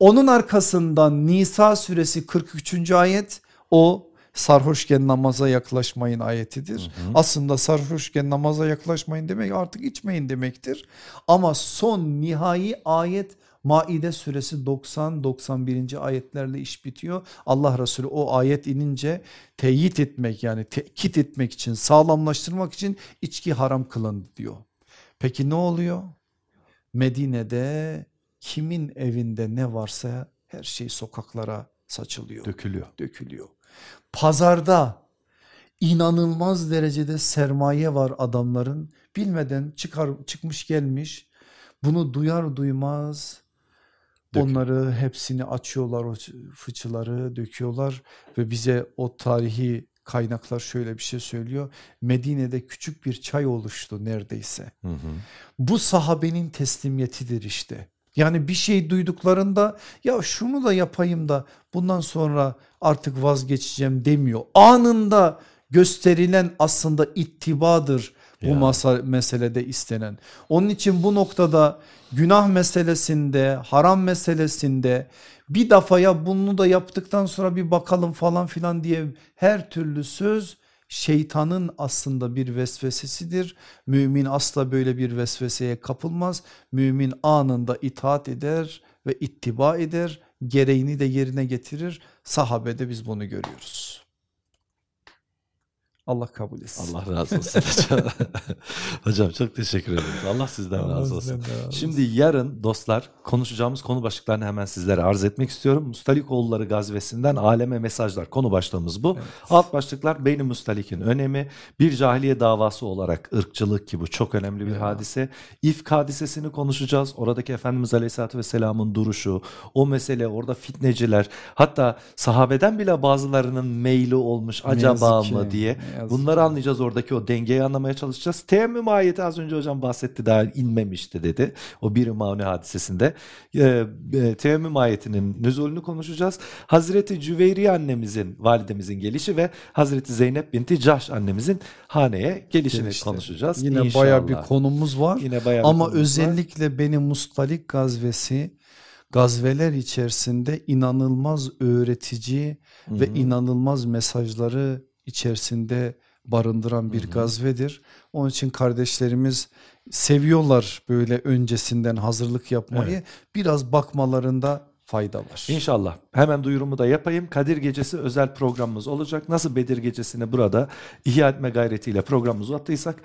Onun arkasından Nisa suresi 43. ayet. O sarhoşken namaza yaklaşmayın ayetidir. Hı hı. Aslında sarhoşken namaza yaklaşmayın demek artık içmeyin demektir. Ama son nihai ayet Maide suresi 90-91. ayetlerle iş bitiyor. Allah Resulü o ayet inince teyit etmek yani tekit etmek için sağlamlaştırmak için içki haram kılındı diyor. Peki ne oluyor? Medine'de kimin evinde ne varsa her şey sokaklara saçılıyor. Dökülüyor. Dökülüyor. Pazarda inanılmaz derecede sermaye var adamların. Bilmeden çıkar çıkmış gelmiş. Bunu duyar duymaz onları hepsini açıyorlar o fıçıları döküyorlar ve bize o tarihi kaynaklar şöyle bir şey söylüyor. Medine'de küçük bir çay oluştu neredeyse. Hı hı. bu sahabenin teslimiyetidir işte. Yani bir şey duyduklarında ya şunu da yapayım da bundan sonra artık vazgeçeceğim demiyor. Anında gösterilen aslında ittibadır bu masa, meselede istenen. Onun için bu noktada günah meselesinde, haram meselesinde bir defaya bunu da yaptıktan sonra bir bakalım falan filan diye her türlü söz şeytanın aslında bir vesvesesidir. Mümin asla böyle bir vesveseye kapılmaz. Mümin anında itaat eder ve ittiba eder. Gereğini de yerine getirir. Sahabede biz bunu görüyoruz. Allah kabul etsin. Allah razı olsun hocam. hocam çok teşekkür ederiz. Allah sizden Allah razı olsun. razı. Şimdi yarın dostlar konuşacağımız konu başlıklarını hemen sizlere arz etmek istiyorum. Mustalikoğulları gazvesinden aleme mesajlar konu başlığımız bu. Alt başlıklar Beyni Mustalik'in önemi, bir cahiliye davası olarak ırkçılık ki bu çok önemli bir Ya. hadise. İfk hadisesini konuşacağız. Oradaki Efendimiz Aleyhisselatü Vesselam'ın duruşu, o mesele orada fitneciler hatta sahabeden bile bazılarının meyli olmuş acaba mı diye ne yazık bunları anlayacağız oradaki o dengeyi anlamaya çalışacağız. Teyemmüm ayeti az önce hocam bahsetti daha inmemişti dedi o bir maune hadisesinde. Ee, e, teyemmüm ayetinin nüzulünü konuşacağız. Hazreti Cüveyriye annemizin validemizin gelişi ve Hazreti Zeynep binti Cahş annemizin haneye gelişini Gelişte. konuşacağız. Yine İnşallah. baya bir konumuz var. Yine bayağı bir Ama konumuz var. özellikle Beni Mustalik gazvesi gazveler içerisinde inanılmaz öğretici Hı ve hı. inanılmaz mesajları içerisinde barındıran bir Hı hı. gazvedir. Onun için kardeşlerimiz seviyorlar böyle öncesinden hazırlık yapmayı. Biraz bakmalarında fayda var. İnşallah. Hemen duyurumu da yapayım. Kadir Gecesi özel programımız olacak. Nasıl Bedir Gecesi'ni burada ihya etme gayretiyle programımızı uzattıysak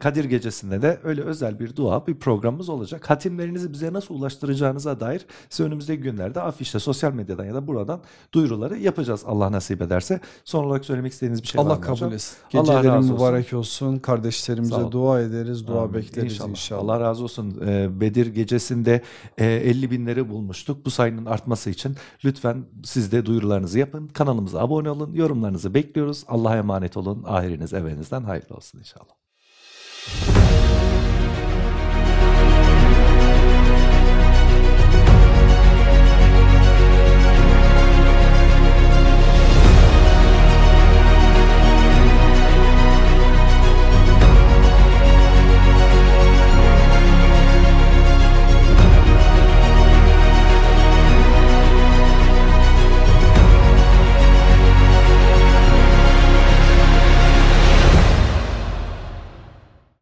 Kadir Gecesi'nde de öyle özel bir dua, bir programımız olacak. Hatimlerinizi bize nasıl ulaştıracağınıza dair size önümüzdeki günlerde afişte, sosyal medyadan ya da buradan duyuruları yapacağız Allah nasip ederse. Son olarak söylemek istediğiniz bir şey var Allah mı kabul hocam? etsin. Allah Gecelerin olsun. mübarek olsun. Kardeşlerimize dua ederiz, dua Amin. bekleriz inşallah. Allah razı olsun. Ee, Bedir gecesinde e, 50 binleri bulmuştuk. Bu sayının artması için lütfen siz de duyurularınızı yapın. Kanalımıza abone olun. Yorumlarınızı bekliyoruz. Allah'a emanet olun. Ahiriniz evinizden hayırlı olsun inşallah.